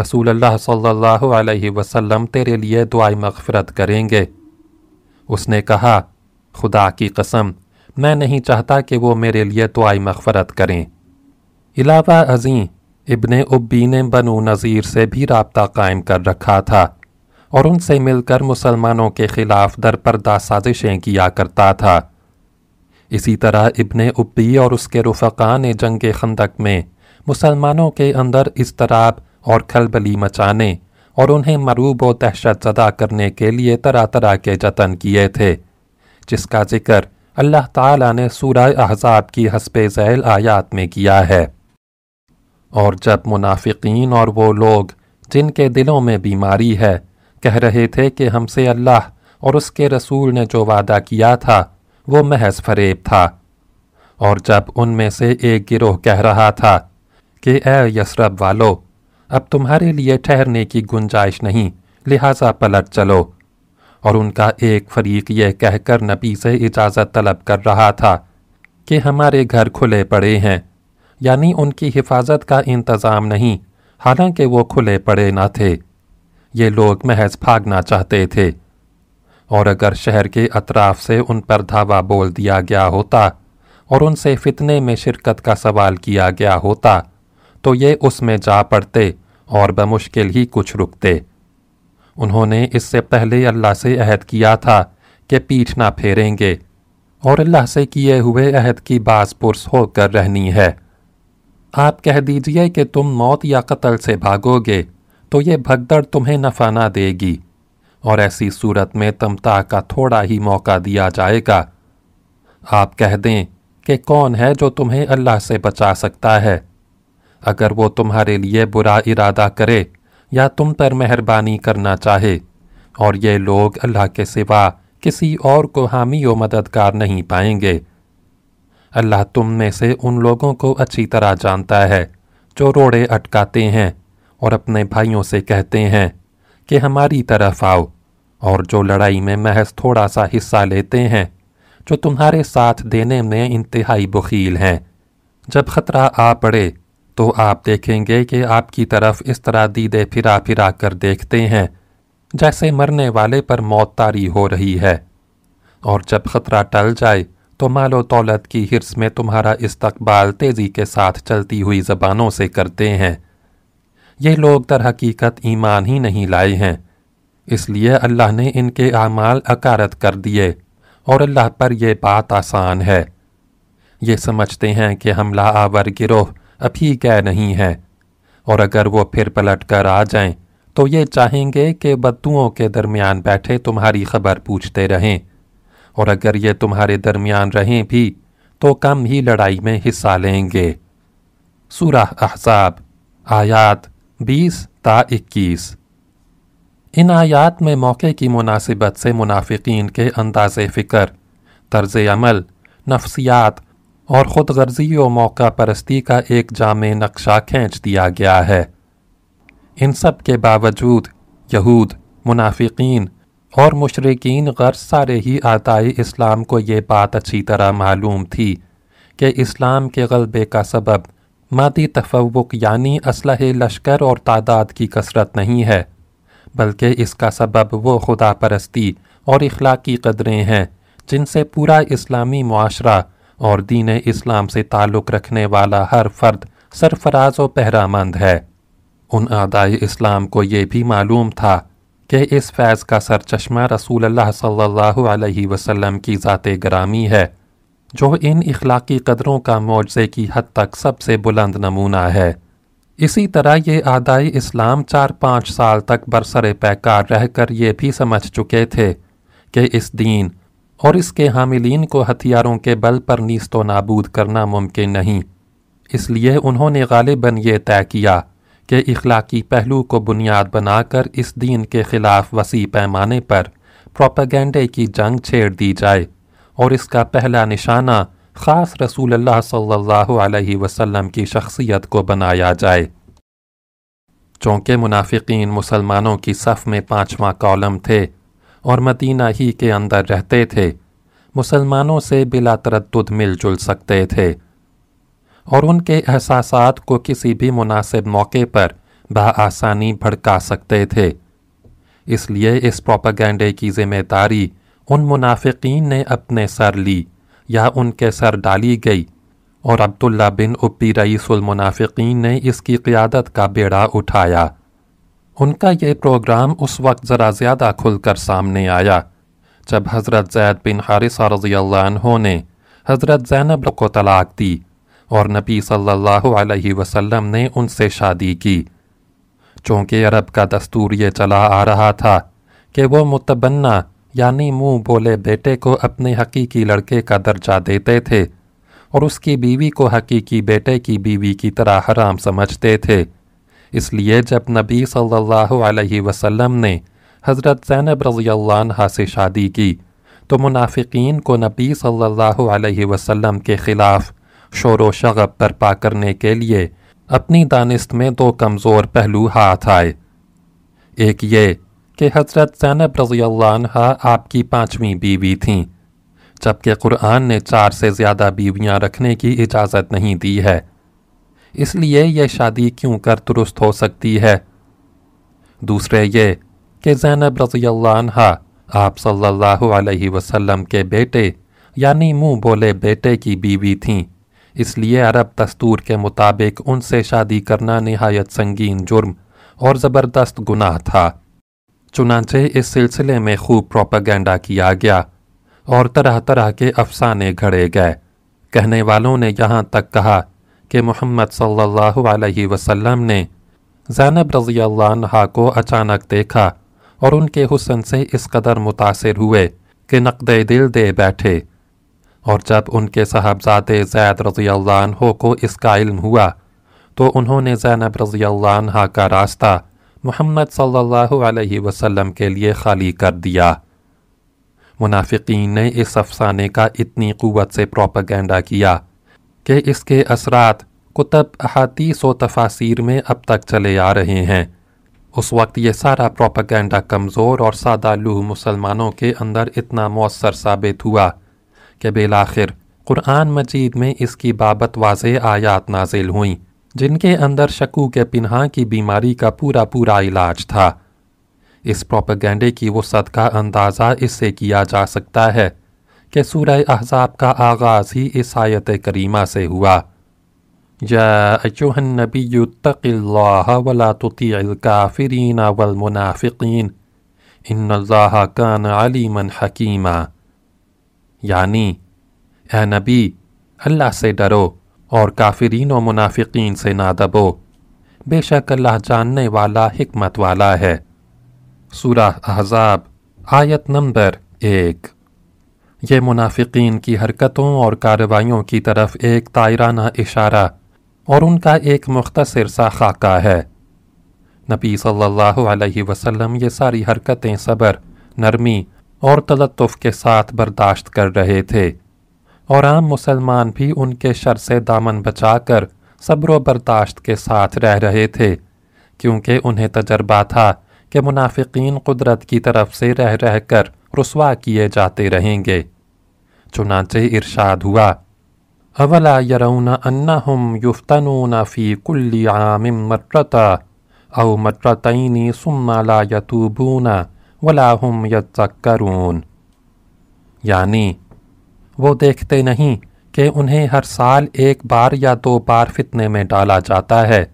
رسول اللہ صلی اللہ علیہ وسلم تیرے لیے دعائی مغفرت کریں گے۔ اس نے کہا، خدا کی قسم میں نہیں چاہتا کہ وہ میرے لیے دعائی مغفرت کریں۔ علاوہ ازیں، ابن ابی نے بنو نذیر سے بھی رابطہ قائم کر رکھا تھا اور ان سے مل کر مسلمانوں کے خلاف در پردہ سازشیں کیا کرتا تھا۔ اسی طرح ابن ابی اور اس کے رفقان نے جنگ خندق میں مسلمانوں کے اندر اضطراب اور کھلبلی مچانے اور انہیں مروب و دہشت زدہ کرنے کے لیے طرح طرح کے جتن کیے تھے، جس کا ذکر اللہ تعالیٰ نے سورہ احزاب کی حسب ذیل آیات میں کیا ہے۔ اور جب منافقین اور وہ لوگ جن کے دلوں میں بیماری ہے کہہ رہے تھے کہ ہم سے اللہ اور اس کے رسول نے جو وعدہ کیا تھا، وہ محض فریب تھا۔ اور جب ان میں سے ایک گروہ کہہ رہا تھا کہ اے یسرب والو، اب تمہارے لیے ٹھہرنے کی گنجائش نہیں، لہٰذا پلٹ چلو۔ اور ان کا ایک فریق یہ کہہ کر نبی سے اجازت طلب کر رہا تھا کہ ہمارے گھر کھلے پڑے ہیں۔ یعنی ان کی حفاظت کا انتظام نہیں، حالانکہ وہ کھلے پڑے نہ تھے۔ یہ لوگ محض بھاگنا چاہتے تھے۔ اور اگر شہر کے اطراف سے ان پر دھاوا بول دیا گیا ہوتا اور ان سے فتنے میں شرکت کا سوال کیا گیا ہوتا، تو یہ اس میں جا پڑتے اور بمشکل ہی کچھ رکتے۔ انہوں نے اس سے پہلے اللہ سے عہد کیا تھا کہ پیٹھ نہ پھیریں گے، اور اللہ سے کیے ہوئے عہد کی باز پرس ہو کر رہنی ہے۔ آپ کہہ دیجیے کہ تم موت یا قتل سے بھاگو گے تو یہ بھگدڑ تمہیں نفع نہ دے گی، اور ایسی صورت میں تمتا کا تھوڑا ہی موقع دیا جائے گا۔ آپ کہہ دیں کہ کون ہے جو تمہیں اللہ سے بچا سکتا ہے؟ اگر وہ تمہارے لیے برا ارادہ کرے یا تم پر مہربانی کرنا چاہے، اور یہ لوگ اللہ کے سوا کسی اور کو حامی و مددگار نہیں پائیں گے۔ اللہ تم میں سے ان لوگوں کو اچھی طرح جانتا ہے جو روڑے اٹکاتے ہیں اور اپنے بھائیوں سے کہتے ہیں کہ ہماری طرف آؤ، اور جو لڑائی میں محض تھوڑا سا حصہ لیتے ہیں، جو تمہارے ساتھ دینے میں انتہائی بخیل ہیں۔ جب خطرہ آ پڑے تو آپ دیکھیں گے کہ آپ کی طرف اس طرح دیدے پھرا پھرا کر دیکھتے ہیں، جیسے مرنے والے پر موت تاری ہو رہی ہے۔ اور جب خطرہ ٹل جائے تو مال و دولت کی حرص میں تمہارا استقبال تیزی کے ساتھ چلتی ہوئی زبانوں سے کرتے ہیں۔ یہ لوگ در حقیقت ایمان ہی نہیں لائے ہیں۔ اس لیے اللہ نے ان کے اعمال اکارت کر دیے اور اللہ پر یہ بات آسان ہے۔ یہ سمجھتے ہیں کہ حملہ آور گروہ ابھی گئے نہیں ہیں اور اگر وہ پھر پلٹ کر آ جائیں، تو یہ چاہیں گے کہ بدوؤں کے درمیان بیٹھے تمہاری خبر پوچھتے رہیں۔ اور اگر یہ تمہارے درمیان رہیں بھی، تو کم ہی لڑائی میں حصہ لیں گے۔ سورہ احزاب، آیات بیس تا اکیس۔ ان آیات میں موقع کی مناسبت سے منافقین کے انداز فکر، طرز عمل، نفسیات اور خود غرضی و موقع پرستی کا ایک جامع نقشہ کھینچ دیا گیا ہے۔ ان سب کے باوجود یہود، منافقین اور مشرقین غرض سارے ہی آتائی اسلام کو یہ بات اچھی طرح معلوم تھی کہ اسلام کے غلبے کا سبب مادی تفوق یعنی اسلحہ لشکر اور تعداد کی کثرت نہیں ہے، بلکہ اس کا سبب وہ خدا پرستی اور اخلاقی قدریں ہیں جن سے پورا اسلامی معاشرہ اور دین اسلام سے تعلق رکھنے والا ہر فرد سرفراز و پہرا مند ہے۔ ان آدائی اسلام کو یہ بھی معلوم تھا کہ اس فیض کا سرچشمہ رسول اللہ صلی اللہ علیہ وسلم کی ذات گرامی ہے، جو ان اخلاقی قدروں کا معجزے کی حد تک سب سے بلند نمونہ ہے۔ اسی طرح یہ آدائی اسلام چار پانچ سال تک برسر پیکار رہ کر یہ بھی سمجھ چکے تھے کہ اس دین اور اس کے حاملین کو ہتھیاروں کے بل پر نیست و نابود کرنا ممکن نہیں۔ اس لیے انہوں نے غالباً یہ طے کیا کہ اخلاقی پہلو کو بنیاد بنا کر اس دین کے خلاف وسیع پیمانے پر پروپیگنڈے کی جنگ چھیڑ دی جائے اور اس کا پہلا نشانہ خاص رسول اللہ صلی اللہ علیہ وسلم کی شخصیت کو بنایا جائے۔ چونکہ منافقین مسلمانوں کی صف میں پانچواں کالم تھے اور مدینہ ہی کے اندر رہتے تھے۔ مسلمانوں سے بلا تردد مل جل سکتے تھے۔ اور ان کے احساسات کو کسی بھی مناسب موقع پر بآسانی بھڑکا سکتے تھے۔ اس لیے اس پروپیگنڈے کی ذمہ داری ان منافقین نے اپنے سر لی، یا ان کے سر ڈالی گئی۔ اور عبداللہ بن عبی رئیس المنافقین نے اس کی قیادت کا بیڑا اٹھایا۔ ان کا یہ پروگرام اس وقت ذرا زیادہ کھل کر سامنے آیا، جب حضرت زید بن حارثہ رضی اللہ عنہ نے حضرت زینب کو طلاق دی اور نبی صلی اللہ علیہ وسلم نے ان سے شادی کی۔ چونکہ عرب کا دستور یہ چلا آ رہا تھا کہ وہ متبنہ یعنی منہ بولے بیٹے کو اپنے حقیقی لڑکے کا درجہ دیتے تھے اور اس کی بیوی کو حقیقی بیٹے کی بیوی کی طرح حرام سمجھتے تھے۔ اس لیے جب نبی صلی اللہ علیہ وسلم نے حضرت زینب رضی اللہ عنہ سے شادی کی، تو منافقین کو نبی صلی اللہ علیہ وسلم کے خلاف شور و شغب برپا کرنے کے لیے اپنی دانست میں دو کمزور پہلو ہاتھ آئے۔ ایک یہ کہ حضرت زینب رضی اللہ عنہ آپ کی پانچویں بیوی تھیں، جبکہ قرآن نے چار سے زیادہ بیویاں رکھنے کی اجازت نہیں دی ہے۔ اس لیے یہ شادی کیوں کر درست ہو سکتی ہے؟ دوسرے یہ کہ زینب رضی اللہ عنہ آپ صلی اللہ علیہ وسلم کے بیٹے یعنی منہ بولے بیٹے کی بیوی تھیں۔ اس لیے عرب دستور کے مطابق ان سے شادی کرنا نہایت سنگین جرم اور زبردست گناہ تھا۔ چنانچہ اس سلسلے میں خوب پروپگینڈا کیا گیا اور طرح طرح کے افسانے گھڑے گئے۔ کہنے والوں نے یہاں تک کہا کہ محمد صلی اللہ علیہ وسلم نے زینب رضی اللہ عنہ کو اچانک دیکھا اور ان کے حسن سے اس قدر متاثر ہوئے کہ نقد دل دے بیٹھے اور جب ان کے صاحبزادے زید رضی اللہ عنہ کو اس کا علم ہوا تو انہوں نے زینب رضی اللہ عنہ کا راستہ محمد صلی اللہ علیہ وسلم کے لیے خالی کر دیا۔ منافقین نے اس افسانے کا اتنی قوت سے پروپگینڈا کیا۔ کہ اس کے اثرات کتب احادیث و تفاصیر میں اب تک چلے آ رہے ہیں۔ اس وقت یہ سارا پروپگینڈا کمزور اور سادہ لوہ مسلمانوں کے اندر اتنا مؤثر ثابت ہوا کہ بالآخر قرآن مجید میں اس کی بابت واضح آیات نازل ہوئیں، جن کے اندر شکو کے پنہا کی بیماری کا پورا پورا علاج تھا۔ اس پروپیگنڈے کی وسعت کا اندازہ اس سے کیا جا سکتا ہے۔ کہ سورہ احزاب کا آغاز ہی اس آیت کریمہ سے ہوا۔ یا ایوہ النبی اتق اللہ ولا تطیع الكافرین والمنافقین ان اللہ کان علیما حکیما۔ یعنی اے نبی، اللہ سے ڈرو اور کافرین و منافقین سے نہ دبو۔ بے شک اللہ جاننے والا حکمت والا ہے۔ سورہ احزاب، آیت نمبر ایک۔ یہ منافقین کی حرکتوں اور کارروائیوں کی طرف ایک تائرانہ اشارہ اور ان کا ایک مختصر سا خاکہ ہے۔ نبی صلی اللہ علیہ وسلم یہ ساری حرکتیں صبر، نرمی اور تلطف کے ساتھ برداشت کر رہے تھے اور عام مسلمان بھی ان کے شر سے دامن بچا کر صبر و برداشت کے ساتھ رہ رہے تھے، کیونکہ انہیں تجربہ تھا کہ منافقین قدرت کی طرف سے رہ رہ کر رسوا کیے جاتے رہیں گے۔ چنانچہ ارشاد ہوا، اولا یرون انہم یفتنون فی کل عام مرتا او مرتین ثم لا یتوبون ولا هم یتذکرون یعنی وہ دیکھتے نہیں کہ انہیں ہر سال ایک بار یا دو بار فتنے میں ڈالا جاتا ہے۔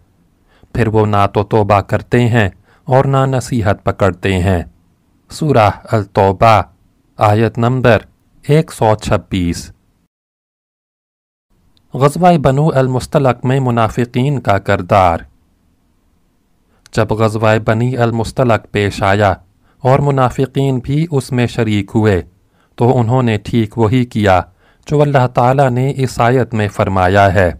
پھر وہ نہ تو توبہ کرتے ہیں اور نہ نصیحت پکڑتے ہیں۔ سورہ التوبہ، آیت نمبر ایک سو چھبیس۔ غزوہ بنو المستلق میں منافقین کا کردار۔ جب غزوہ بنی المستلق پیش آیا اور منافقین بھی اس میں شریک ہوئے، تو انہوں نے ٹھیک وہی کیا جو اللہ تعالیٰ نے اس آیت میں فرمایا ہے۔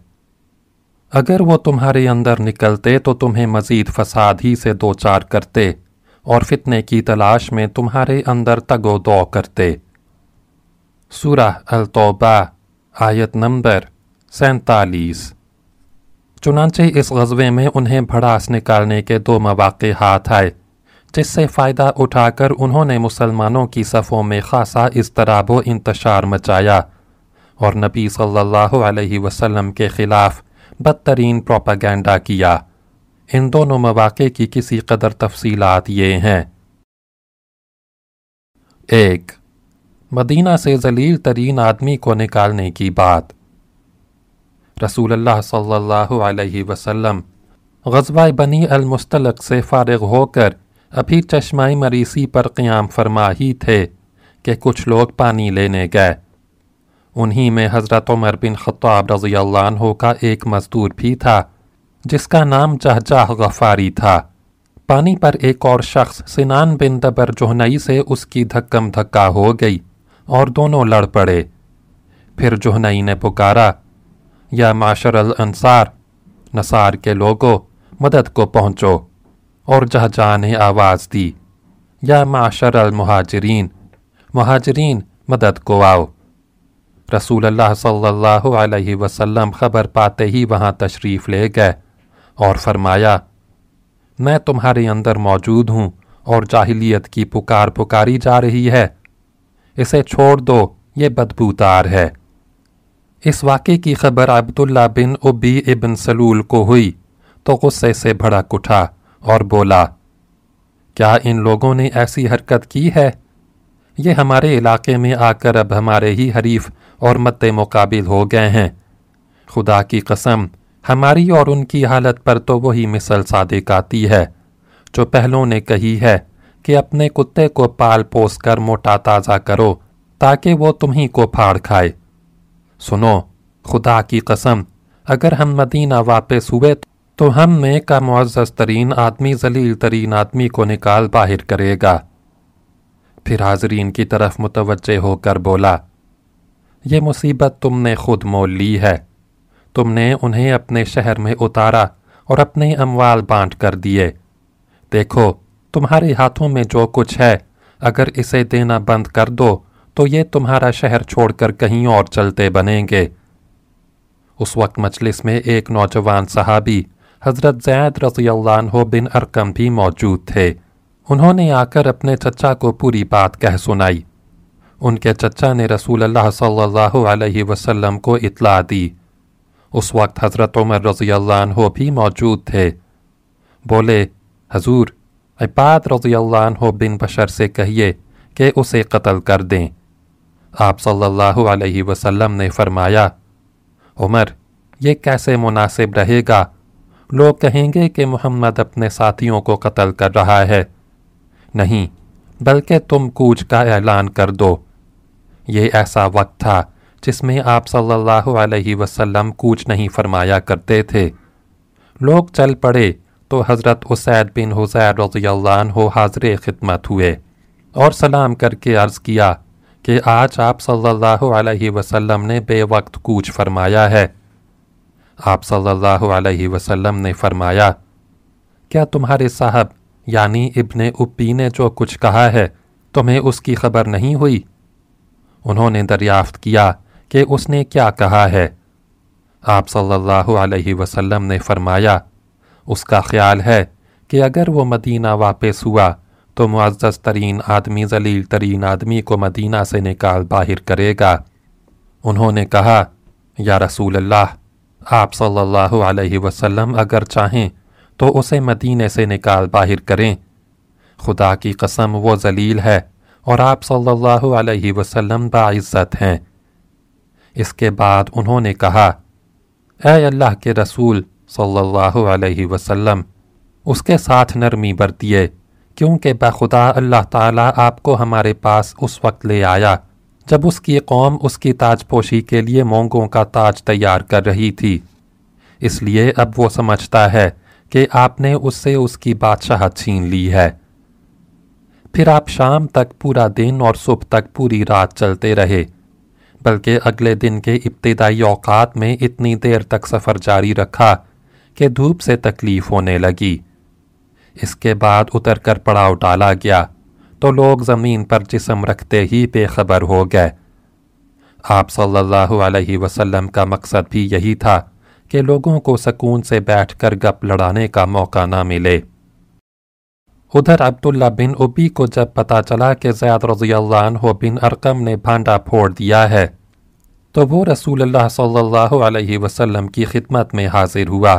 اگر وہ تمہارے اندر نکلتے تو تمہیں مزید فساد ہی سے دو چار کرتے۔ اور فتنے کی تلاش میں تمہارے اندر تگ و دو کرتے۔ سورہ التوبہ، آیت نمبر سینتالیس۔ چنانچہ اس غزوے میں انہیں بھڑاس نکالنے کے دو مواقع ہاتھ آئے، جس سے فائدہ اٹھا کر انہوں نے مسلمانوں کی صفوں میں خاصا اضطراب و انتشار مچایا۔ اور نبی صلی اللہ علیہ وسلم کے خلاف بدترین پروپیگنڈا کیا۔ ان دونوں مواقع کی کسی قدر تفصیلات یہ ہیں۔ ایک، مدینہ سے ذلیل ترین آدمی کو نکالنے کی بات۔ رسول اللہ صلی اللہ علیہ وسلم غزوہ بنی المستلق سے فارغ ہو کر ابھی چشمائی مریسی پر قیام فرما ہی تھے کہ کچھ لوگ پانی لینے گئے۔ انہی میں حضرت عمر بن خطاب رضی اللہ عنہ کا ایک مزدور بھی تھا۔ جس کا نام جہجہ غفاری تھا۔ پانی پر ایک اور شخص سنان بن دبر جوہنئی سے اس کی دھکم دھکا ہو گئی اور دونوں لڑ پڑے۔ پھر جوہنئی نے پکارا، یا معاشر الانصار، نصار کے لوگوں، مدد کو پہنچو۔ اور جہجان نے آواز دی، یا معاشر المہاجرین، مہاجرین، مدد کو آؤ۔ رسول اللہ صلی اللہ علیہ وسلم خبر پاتے ہی وہاں تشریف لے گئے۔ اور فرمایا، میں تمہارے اندر موجود ہوں اور جاہلیت کی پکار پکاری جا رہی ہے۔ اسے چھوڑ دو، یہ بدبودار ہے۔ اس واقعے کی خبر عبداللہ بن عبی ابن سلول کو ہوئی، تو غصے سے بھڑک اٹھا اور بولا، کیا ان لوگوں نے ایسی حرکت کی ہے؟ یہ ہمارے علاقے میں آ کر اب ہمارے ہی حریف اور مد مقابل ہو گئے ہیں۔ خدا کی قسم ہماری اور ان کی حالت پر تو وہی مثل صادق آتی ہے، جو پہلوں نے کہی ہے کہ اپنے کتے کو پال پوس کر موٹا تازہ کرو تاکہ وہ تمہیں کو پھاڑ کھائے۔ سنو، خدا کی قسم، اگر ہم مدینہ واپس ہوئے تو ہم میں کا معزز ترین آدمی ذلیل ترین آدمی کو نکال باہر کرے گا۔ پھر حاضرین کی طرف متوجہ ہو کر بولا، یہ مصیبت تم نے خود مول لی ہے۔ تم نے انہیں اپنے شہر میں اتارا اور اپنے اموال بانٹ کر دیے۔ دیکھو، تمہارے ہاتھوں میں جو کچھ ہے، اگر اسے دینا بند کر دو، تو یہ تمہارا شہر چھوڑ کر کہیں اور چلتے بنیں گے۔ اس وقت مجلس میں ایک نوجوان صحابی، حضرت زید رضی اللہ عنہ بن ارکم بھی موجود تھے۔ انہوں نے آ کر اپنے چچا کو پوری بات کہہ سنائی۔ ان کے چچا نے رسول اللہ صلی اللہ علیہ وسلم کو اطلاع دی۔ اس وقت حضرت عمر رضی اللہ عنہ بھی موجود تھے۔ بولے، حضور عباد رضی اللہ عنہ بن بشر سے کہیے کہ اسے قتل کر دیں۔ آپ صلی اللہ علیہ وسلم نے فرمایا، عمر، یہ کیسے مناسب رہے گا؟ لوگ کہیں گے کہ محمد اپنے ساتھیوں کو قتل کر رہا ہے۔ نہیں، بلکہ تم کوچ کا اعلان کر دو۔ یہ ایسا وقت تھا جس میں آپ صلی اللہ علیہ وسلم کوچ نہیں فرمایا کرتے تھے۔ لوگ چل پڑے تو حضرت اسید بن حسین رضی اللہ عنہ حاضر خدمت ہوئے اور سلام کر کے عرض کیا کہ آج آپ صلی اللہ علیہ وسلم نے بے وقت کوچ فرمایا ہے۔ آپ صلی اللہ علیہ وسلم نے فرمایا، کیا تمہارے صاحب یعنی ابن اپی نے جو کچھ کہا ہے، تمہیں اس کی خبر نہیں ہوئی؟ انہوں نے دریافت کیا کہ اس نے کیا کہا ہے۔ آپ صلی اللہ علیہ وسلم نے فرمایا، اس کا خیال ہے کہ اگر وہ مدینہ واپس ہوا تو معزز ترین آدمی، ذلیل ترین آدمی کو مدینہ سے نکال باہر کرے گا۔ انہوں نے کہا، یا رسول اللہ، آپ صلی اللہ علیہ وسلم اگر چاہیں تو اسے مدینے سے نکال باہر کریں۔ خدا کی قسم، وہ ذلیل ہے اور آپ صلی اللہ علیہ وسلم باعزت ہیں۔ اس کے بعد انہوں نے کہا، اے اللہ کے رسول صلی اللہ علیہ وسلم، اس کے ساتھ نرمی برتیے، کیونکہ بخدا اللہ تعالیٰ آپ کو ہمارے پاس اس وقت لے آیا، جب اس کی قوم اس کی تاج پوشی کے لیے مونگوں کا تاج تیار کر رہی تھی۔ اس لیے اب وہ سمجھتا ہے کہ آپ نے اس سے اس کی بادشاہت چھین لی ہے۔ پھر آپ شام تک پورا دن اور صبح تک پوری رات چلتے رہے۔ بلکہ اگلے دن کے ابتدائی اوقات میں اتنی دیر تک سفر جاری رکھا کہ دھوپ سے تکلیف ہونے لگی۔ اس کے بعد اتر کر پڑاؤ ڈالا گیا تو لوگ زمین پر جسم رکھتے ہی بے خبر ہو گئے۔ آپ صلی اللہ علیہ وسلم کا مقصد بھی یہی تھا کہ لوگوں کو سکون سے بیٹھ کر گپ لڑانے کا موقع نہ ملے۔ ادھر عبداللہ بن عبی کو جب پتا چلا کہ زیاد رضی اللہ عنہ بن ارقم نے بھانڈا پھوڑ دیا ہے، تو وہ رسول اللہ صلی اللہ علیہ وسلم کی خدمت میں حاضر ہوا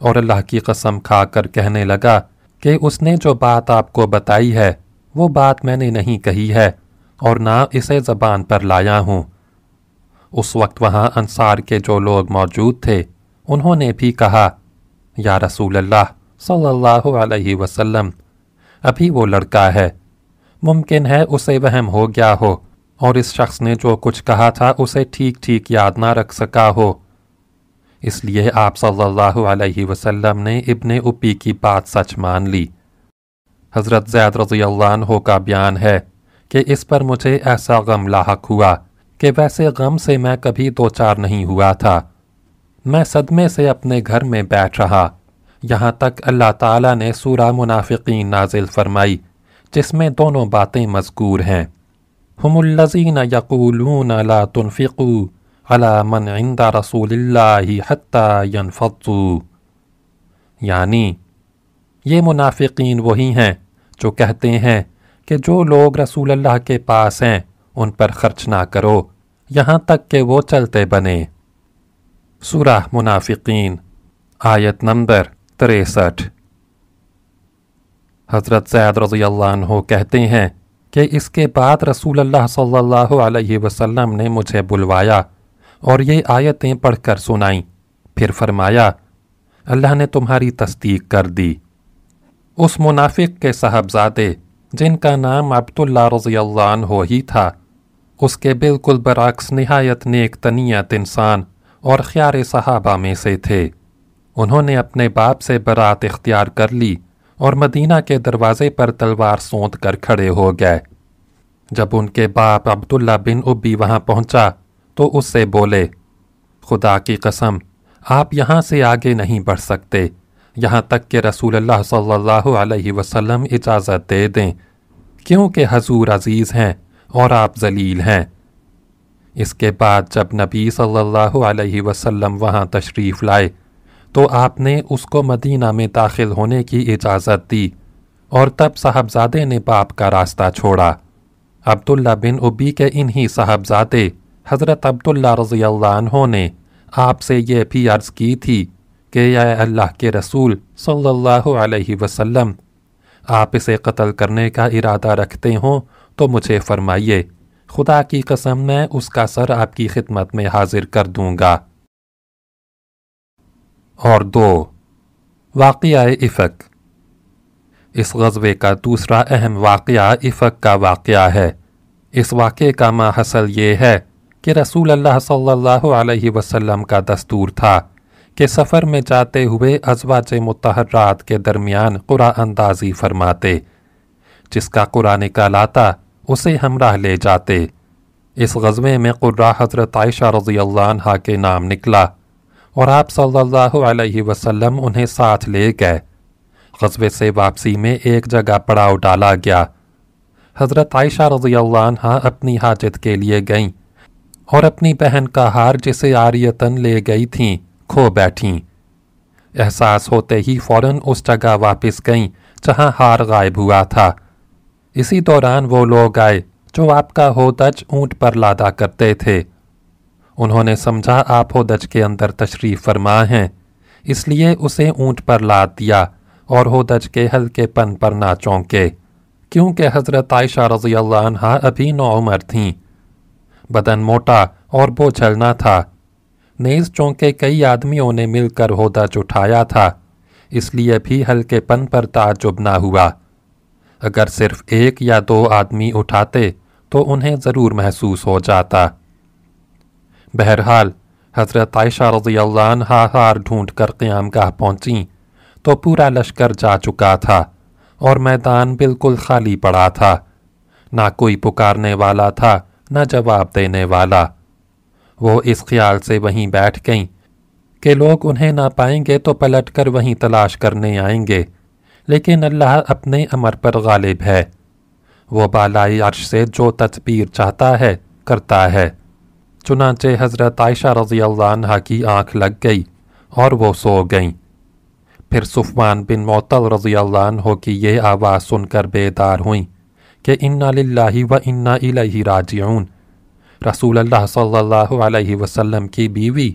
اور اللہ کی قسم کھا کر کہنے لگا کہ اس نے جو بات آپ کو بتائی ہے، وہ بات میں نے نہیں کہی ہے اور نہ اسے زبان پر لایا ہوں۔ اس وقت وہاں انصار کے جو لوگ موجود تھے، انہوں نے بھی کہا، یا رسول اللہ صلی اللہ علیہ وسلم ابھی وہ لڑکا ہے۔ ممکن ہے اسے وہم ہو گیا ہو، اور اس شخص نے جو کچھ کہا تھا اسے ٹھیک ٹھیک یاد نہ رکھ سکا ہو۔ اس لیے آپ صلی اللہ علیہ وسلم نے ابن اپی کی بات سچ مان لی۔ حضرت زید رضی اللہ عنہ کا بیان ہے کہ اس پر مجھے ایسا غم لاحق ہوا کہ ویسے غم سے میں کبھی دو چار نہیں ہوا تھا۔ میں صدمے سے اپنے گھر میں بیٹھ رہا۔ یہاں تک اللہ تعالیٰ نے سورہ منافقین نازل فرمائی، جس میں دونوں باتیں مذکور ہیں۔ ہم الذین یقولون لا تنفقوا على من عند رسول اللہ حتی ينفضوا یعنی یہ منافقین وہی ہیں جو کہتے ہیں کہ جو لوگ رسول اللہ کے پاس ہیں، ان پر خرچ نہ کرو، یہاں تک کہ وہ چلتے بنے۔ سورہ منافقین، آیت نمبر تریسٹھ۔ حضرت زید رضی اللہ عنہ کہتے ہیں کہ اس کے بعد رسول اللہ صلی اللہ علیہ وسلم نے مجھے بلوایا اور یہ آیتیں پڑھ کر سنائیں۔ پھر فرمایا، اللہ نے تمہاری تصدیق کر دی۔ اس منافق کے صاحبزادے، جن کا نام عبداللہ رضی اللہ عنہ ہی تھا، اس کے بالکل برعکس نہایت نیک تنیت انسان اور خیار صحابہ میں سے تھے۔ انہوں نے اپنے باپ سے برات اختیار کر لی اور مدینہ کے دروازے پر تلوار سونت کر کھڑے ہو گئے۔ جب ان کے باپ عبداللہ بن ابی وہاں پہنچا تو اس سے بولے، خدا کی قسم، آپ یہاں سے آگے نہیں بڑھ سکتے۔ یہاں تک کہ رسول اللہ صلی اللہ علیہ وسلم اجازت دے دیں۔ کیونکہ حضور عزیز ہیں اور آپ ذلیل ہیں۔ اس کے بعد جب نبی صلی اللہ علیہ وسلم وہاں تشریف لائے تو آپ نے اس کو مدینہ میں داخل ہونے کی اجازت دی اور تب صاحبزادے نے باپ کا راستہ چھوڑا۔ عبداللہ بن ابی کے انہی صاحبزادے حضرت عبداللہ رضی اللہ عنہ نے آپ سے یہ بھی عرض کی تھی کہ یا اللہ کے رسول صلی اللہ علیہ وسلم، آپ اسے قتل کرنے کا ارادہ رکھتے ہوں تو مجھے فرمائیے، خدا کی قسم میں اس کا سر آپ کی خدمت میں حاضر کر دوں گا۔ اور دو۔ واقعہ افق۔ اس غزوے کا دوسرا اہم واقعہ افق کا واقعہ ہے۔ اس واقعے کا حصل یہ ہے کہ رسول اللہ صلی اللہ علیہ وسلم کا دستور تھا کہ سفر میں جاتے ہوئے ازواج متحرات کے درمیان قرآن اندازی فرماتے۔ جس کا قرآن کا لاتا اسے ہمراہ لے جاتے۔ اس غزوے میں قرآ حضرت عائشہ رضی اللہ عنہ کے نام نکلا۔ اور آپ صلی اللہ علیہ وسلم انہیں ساتھ لے گئے۔ غزوے سے واپسی میں ایک جگہ پڑاؤ ڈالا گیا۔ حضرت عائشہ رضی اللہ عنہ اپنی حاجت کے لیے گئیں اور اپنی بہن کا ہار جسے آریتن لے گئی تھیں، کھو بیٹھیں۔ احساس ہوتے ہی فوراً اس جگہ واپس گئیں جہاں ہار غائب ہوا تھا۔ اسی دوران وہ لوگ آئے جو آپ کا ہودج اونٹ پر لادا کرتے تھے۔ انہوں نے سمجھا آپ ہودج کے اندر تشریف فرما ہیں، اس لیے اسے اونٹ پر لاد دیا اور ہودج کے ہلکے پن پر نہ چونکے، کیونکہ حضرت عائشہ رضی اللہ عنہ ابھی نو عمر تھیں۔ بدن موٹا اور بوجھلنا تھا۔ نیز چونکہ کئی آدمیوں نے مل کر ہودج اٹھایا تھا، اس لیے بھی ہلکے پن پر تعجب نہ ہوا۔ اگر صرف ایک یا دو آدمی اٹھاتے تو انہیں ضرور محسوس ہو جاتا۔ بہرحال، حضرت عائشہ رضی اللہ عنہ ہار ڈھونڈ کر قیام گاہ پہنچیں۔ تو پورا لشکر جا چکا تھا اور میدان بالکل خالی پڑا تھا۔ نہ کوئی پکارنے والا تھا، نہ جواب دینے والا۔ وہ اس خیال سے وہیں بیٹھ گئیں کہ لوگ انہیں نہ پائیں گے تو پلٹ کر وہیں تلاش کرنے آئیں گے۔ لیکن اللہ اپنے امر پر غالب ہے۔ وہ بالائی عرش سے جو تدبیر چاہتا ہے، کرتا ہے۔ چنانچہ حضرت عائشہ رضی اللہ عنہ کی آنکھ لگ گئی اور وہ سو گئیں۔ پھر صفوان بن معطل رضی اللہ عنہ کی یہ آواز سن کر بیدار ہوئیں کہ انا للہ و انا الیہ راجعون۔ رسول اللہ صلی اللہ علیہ وسلم کی بیوی۔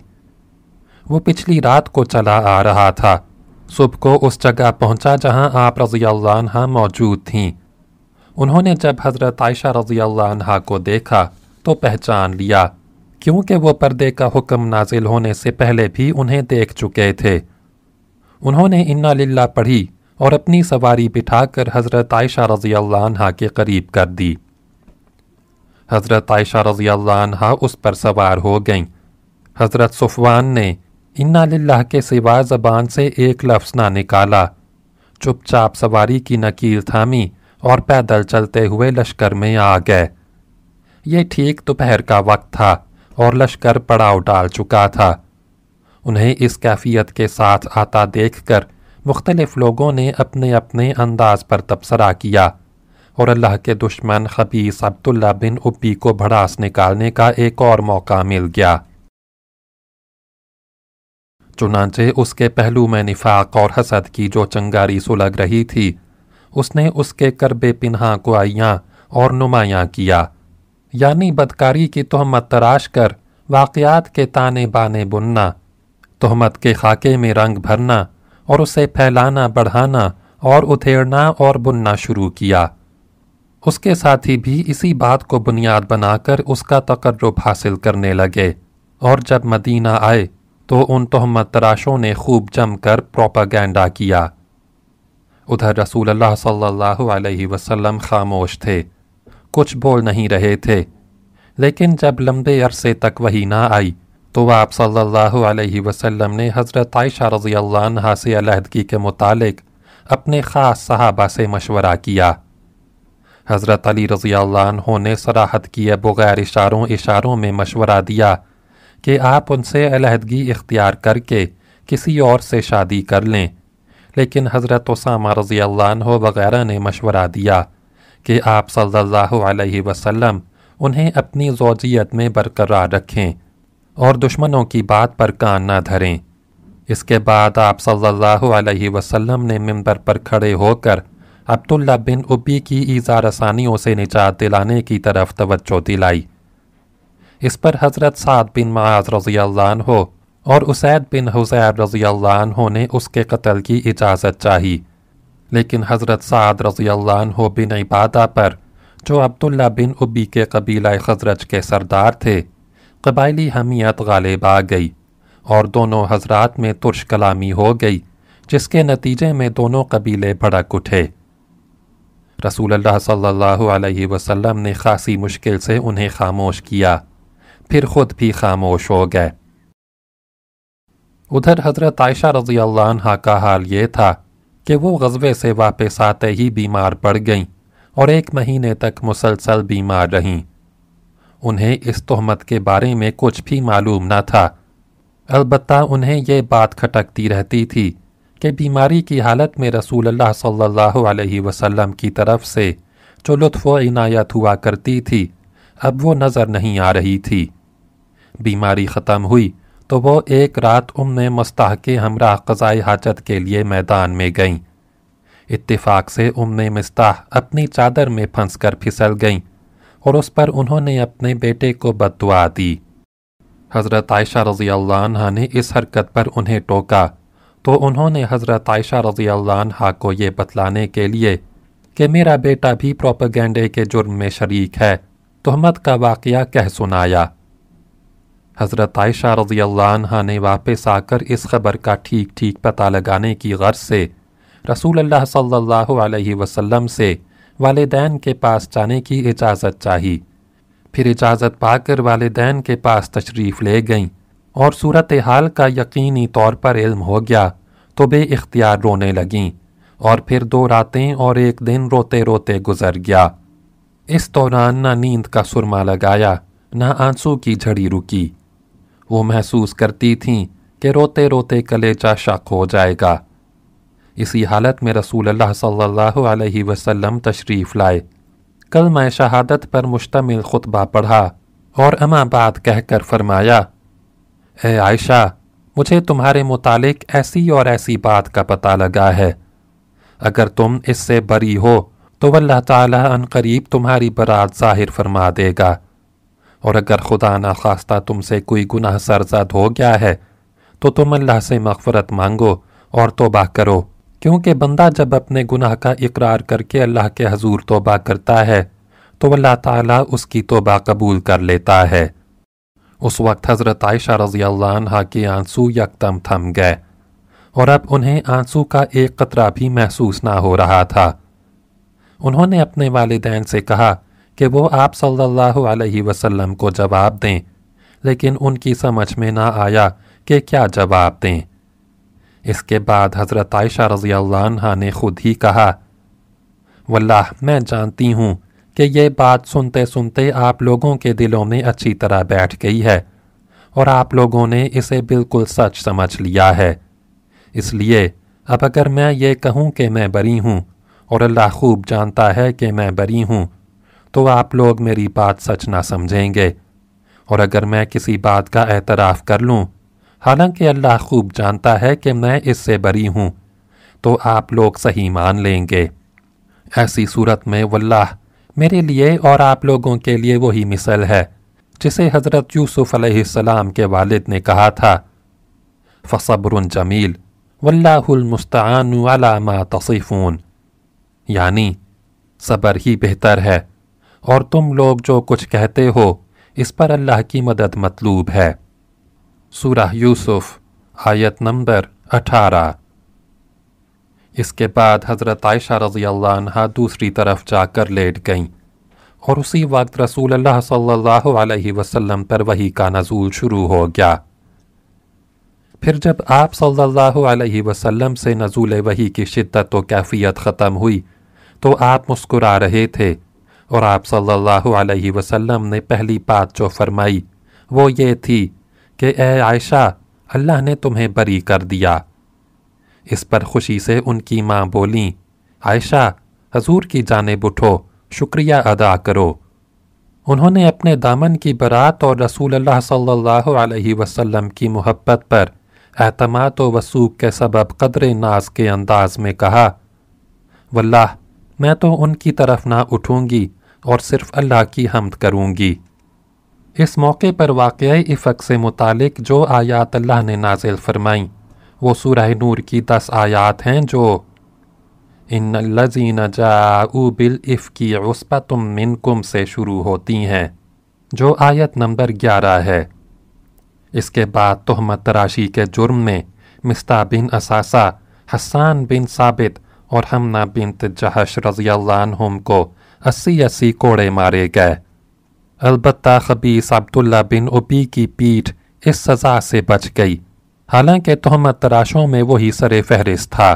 وہ پچھلی رات کو چلا آ رہا تھا۔ صبح کو اس جگہ پہنچا جہاں آپ رضی اللہ عنہ موجود تھیں۔ انہوں نے جب حضرت عائشہ رضی اللہ عنہ کو دیکھا تو پہچان لیا۔ کیونکہ وہ پردے کا حکم نازل ہونے سے پہلے بھی انہیں دیکھ چکے تھے۔ انہوں نے انا للہ پڑھی اور اپنی سواری بٹھا کر حضرت عائشہ رضی اللہ عنہ کے قریب کر دی۔ حضرت عائشہ رضی اللہ عنہ اس پر سوار ہو گئیں۔ حضرت صفوان نے انا للہ کے سوا زبان سے ایک لفظ نہ نکالا۔ چپ چاپ سواری کی نکیل تھامی اور پیدل چلتے ہوئے لشکر میں آ گئے۔ یہ ٹھیک دوپہر کا وقت تھا۔ اور لشکر پڑاؤ ڈال چکا تھا۔ انہیں اس کیفیت کے ساتھ آتا دیکھ کر مختلف لوگوں نے اپنے اپنے انداز پر تبصرہ کیا اور اللہ کے دشمن خبیص عبداللہ بن ابی کو بھڑاس نکالنے کا ایک اور موقع مل گیا۔ چنانچہ اس کے پہلو میں نفاق اور حسد کی جو چنگاری سلگ رہی تھی، اس نے اس کے کربے پنہا کو آئیاں اور نمایاں کیا۔ یعنی بدکاری کی تہمت تراش کر، واقعات کے تانے بانے بننا، تہمت کے خاکے میں رنگ بھرنا اور اسے پھیلانا، بڑھانا اور اتھیڑنا اور بننا شروع کیا۔ اس کے ساتھی بھی اسی بات کو بنیاد بنا کر اس کا تقرب حاصل کرنے لگے اور جب مدینہ آئے تو ان تہمت تراشوں نے خوب جم کر پروپاگینڈا کیا۔ ادھر رسول اللہ صلی اللہ علیہ وسلم خاموش تھے۔ کچھ بول نہیں رہے تھے۔ لیکن جب لمبے عرصے تک وہی نہ آئی، تو آپ صلی اللہ علیہ وسلم نے حضرت عائشہ رضی اللہ عنہ سے علیحدگی کے متعلق اپنے خاص صحابہ سے مشورہ کیا۔ حضرت علی رضی اللہ عنہ نے سراحت کیے بغیر اشاروں اشاروں میں مشورہ دیا کہ آپ ان سے علیحدگی اختیار کر کے کسی اور سے شادی کر لیں۔ لیکن حضرت اسامہ رضی اللہ عنہ وغیرہ نے مشورہ دیا۔ کہ آپ صلی اللہ علیہ وسلم انہیں اپنی زوجیت میں برقرار رکھیں اور دشمنوں کی بات پر کان نہ دھریں۔ اس کے بعد آپ صلی اللہ علیہ وسلم نے ممبر پر کھڑے ہو کر عبداللہ بن ابی کی ایزا رسانیوں سے نجات دلانے کی طرف توجہ دلائی۔ اس پر حضرت سعد بن معاذ رضی اللہ عنہ اور اسید بن حزیر رضی اللہ عنہ نے اس کے قتل کی اجازت چاہی۔ لیکن حضرت سعد رضی اللہ عنہ بن عبادہ پر، جو عبداللہ بن ابی کے قبیلہ خزرج کے سردار تھے، قبائلی حمیت غالب آ گئی اور دونوں حضرات میں ترش کلامی ہو گئی، جس کے نتیجے میں دونوں قبیلے بھڑک اٹھے۔ رسول اللہ صلی اللہ علیہ وسلم نے خاصی مشکل سے انہیں خاموش کیا، پھر خود بھی خاموش ہو گئے۔ ادھر حضرت عائشہ رضی اللہ عنہ کا حال یہ تھا کہ وہ غزوے سے واپس آتے ہی بیمار پڑ گئیں اور ایک مہینے تک مسلسل بیمار رہیں۔ انہیں اس تہمت کے بارے میں کچھ بھی معلوم نہ تھا۔ البتہ انہیں یہ بات کھٹکتی رہتی تھی کہ بیماری کی حالت میں رسول اللہ صلی اللہ علیہ وسلم کی طرف سے جو لطف و عنایت ہوا کرتی تھی، اب وہ نظر نہیں آ رہی تھی۔ بیماری ختم ہوئی تو وہ ایک رات ام مستح کے ہمراہ قضاء حاجت کے لیے میدان میں گئیں۔ اتفاق سے ام مستح اپنی چادر میں پھنس کر پھسل گئیں اور اس پر انہوں نے اپنے بیٹے کو بدعا دی۔ حضرت عائشہ رضی اللہ عنہ نے اس حرکت پر انہیں ٹوکا۔ تو انہوں نے حضرت عائشہ رضی اللہ عنہ کو یہ بتلانے کے لیے کہ میرا بیٹا بھی پروپگینڈے کے جرم میں شریک ہے، تہمت کا واقعہ کہہ سنایا۔ حضرت عائشہ رضی اللہ عنہ نے واپس آ کر اس خبر کا ٹھیک ٹھیک پتہ لگانے کی غرض سے رسول اللہ صلی اللہ علیہ وسلم سے والدین کے پاس جانے کی اجازت چاہی۔ پھر اجازت پا کر والدین کے پاس تشریف لے گئیں اور صورتحال کا یقینی طور پر علم ہو گیا تو بے اختیار رونے لگیں اور پھر دو راتیں اور ایک دن روتے روتے گزر گیا۔ اس دوران نہ نیند کا سرما لگایا، نہ آنسو کی جھڑی رکی۔ وہ محسوس کرتی تھیں کہ روتے روتے کلیجہ شک ہو جائے گا۔ اسی حالت میں رسول اللہ صلی اللہ علیہ وسلم تشریف لائے۔ کل میں شہادت پر مشتمل خطبہ پڑھا اور اما بات کہہ کر فرمایا، اے عائشہ، مجھے تمہارے متعلق ایسی اور ایسی بات کا پتہ لگا ہے۔ اگر تم اس سے بری ہو تو اللہ تعالیٰ ان قریب تمہاری برات ظاہر فرما دے گا۔ اور اگر خدا نخواستہ تم سے کوئی گناہ سرزد ہو گیا ہے، تو تم اللہ سے مغفرت مانگو اور توبہ کرو۔ کیونکہ بندہ جب اپنے گناہ کا اقرار کر کے اللہ کے حضور توبہ کرتا ہے، تو اللہ تعالیٰ اس کی توبہ قبول کر لیتا ہے۔ اس وقت حضرت عائشہ رضی اللہ عنہ کے آنسو یکتم تھم گئے اور اب انہیں آنسو کا ایک قطرہ بھی محسوس نہ ہو رہا تھا۔ انہوں نے اپنے والدین سے کہا کہ وہ آپ صلی اللہ علیہ وسلم کو جواب دیں، لیکن ان کی سمجھ میں نہ آیا کہ کیا جواب دیں۔ اس کے بعد حضرت عائشہ رضی اللہ عنہ نے خود ہی کہا، واللہ، میں جانتی ہوں کہ یہ بات سنتے سنتے آپ لوگوں کے دلوں میں اچھی طرح بیٹھ گئی ہے، اور آپ لوگوں نے اسے بالکل سچ سمجھ لیا ہے۔ اس لیے، اب اگر میں یہ کہوں کہ میں بری ہوں، اور اللہ خوب جانتا ہے کہ میں بری ہوں تو آپ لوگ میری بات سچ نہ سمجھیں گے۔ اور اگر میں کسی بات کا اعتراف کر لوں، حالانکہ اللہ خوب جانتا ہے کہ میں اس سے بری ہوں، تو آپ لوگ صحیح مان لیں گے۔ ایسی صورت میں واللہ، میرے لیے اور آپ لوگوں کے لیے وہی مثل ہے، جسے حضرت یوسف علیہ السلام کے والد نے کہا تھا۔ فصبر جمیل، واللہ المستعان على ما تصفون یعنی صبر ہی بہتر ہے۔ اور تم لوگ جو کچھ کہتے ہو، اس پر اللہ کی مدد مطلوب ہے۔ سورہ یوسف، آیت نمبر اٹھارہ۔ اس کے بعد حضرت عائشہ رضی اللہ عنہ دوسری طرف جا کر لیٹ گئیں اور اسی وقت رسول اللہ صلی اللہ علیہ وسلم پر وہی کا نزول شروع ہو گیا۔ پھر جب آپ صلی اللہ علیہ وسلم سے نزول وحی کی شدت و کیفیت ختم ہوئی تو آپ مسکرا رہے تھے۔ اور آپ صلی اللہ علیہ وسلم نے پہلی بات جو فرمائی وہ یہ تھی کہ اے عائشہ، اللہ نے تمہیں بری کر دیا۔ اس پر خوشی سے ان کی ماں بولیں، عائشہ، حضور کی جانب اٹھو، شکریہ ادا کرو۔ انہوں نے اپنے دامن کی برات اور رسول اللہ صلی اللہ علیہ وسلم کی محبت پر اعتماد و وسوق کے سبب قدر ناز کے انداز میں کہا، واللہ میں تو ان کی طرف نہ اٹھوں گی اور صرف اللہ کی حمد کروں گی۔ اس موقع پر واقعی افق سے متعلق جو آیات اللہ نے نازل فرمائیں، وہ سورہ نور کی دس آیات ہیں جو ان الذین جاؤ بالافکی عصبتم منکم سے شروع ہوتی ہیں، جو آیت نمبر گیارہ ہے۔ اس کے بعد تہمت تراشی کے جرم میں مستہ بن اساسہ، حسان بن ثابت اور ہمنا بنت جہش رضی اللہ عنہم کو اسی اسی کوڑے مارے گئے البتہ خبیص عبداللہ بن ابی کی پیٹھ اس سزا سے بچ گئی حالانکہ تہمت تراشوں میں وہی سر فہرست تھا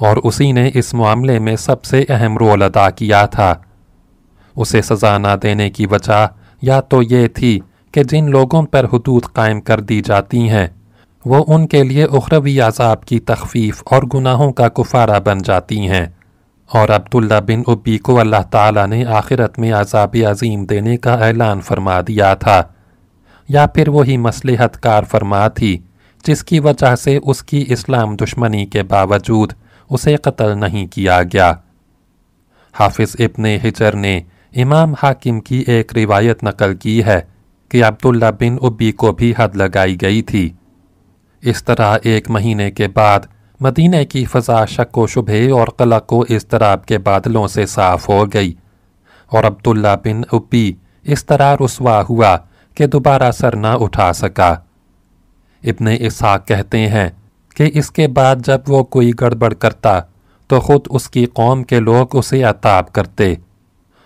اور اسی نے اس معاملے میں سب سے اہم رول ادا کیا تھا اسے سزا نہ دینے کی وجہ یا تو یہ تھی کہ جن لوگوں پر حدود قائم کر دی جاتی ہیں وہ ان کے لیے اخروی عذاب کی تخفیف اور گناہوں کا کفارہ بن جاتی ہیں۔ اور عبداللہ بن عبی کو اللہ تعالیٰ نے آخرت میں عذاب عظیم دینے کا اعلان فرما دیا تھا۔ یا پھر وہی مصلحت کار فرما تھی، جس کی وجہ سے اس کی اسلام دشمنی کے باوجود اسے قتل نہیں کیا گیا۔ حافظ ابن حجر نے امام حاکم کی ایک روایت نقل کی ہے کہ عبداللہ بن عبی کو بھی حد لگائی گئی تھی۔ اس طرح ایک مہینے کے بعد مدینہ کی فضا شک و شبہ اور قلق و اضطراب کے بادلوں سے صاف ہو گئی اور عبداللہ بن عبی اس طرح رسوا ہوا کہ دوبارہ سر نہ اٹھا سکا۔ ابن اسحاق کہتے ہیں کہ اس کے بعد جب وہ کوئی گڑبڑ کرتا تو خود اس کی قوم کے لوگ اسے عطاب کرتے،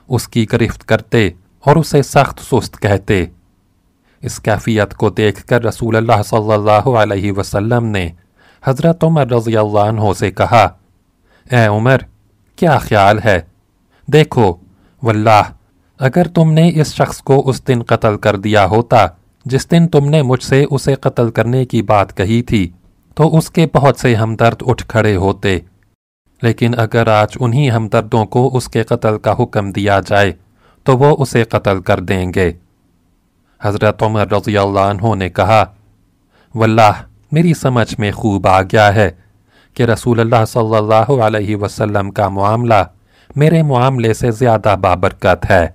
اس کی گرفت کرتے اور اسے سخت سست کہتے۔ اس کیفیت کو دیکھ کر رسول اللہ صلی اللہ علیہ وسلم نے حضرت عمر رضی اللہ عنہ سے کہا، اے عمر، کیا خیال ہے؟ دیکھو، واللہ، اگر تم نے اس شخص کو اس دن قتل کر دیا ہوتا، جس دن تم نے مجھ سے اسے قتل کرنے کی بات کہی تھی، تو اس کے بہت سے ہمدرد اٹھ کھڑے ہوتے۔ لیکن اگر آج انہی ہمدردوں کو اس کے قتل کا حکم دیا جائے، تو وہ اسے قتل کر دیں گے۔ حضرت عمر رضی اللہ عنہ نے کہا، واللہ، میری سمجھ میں خوب آ گیا ہے کہ رسول اللہ صلی اللہ علیہ وسلم کا معاملہ میرے معاملے سے زیادہ بابرکت ہے۔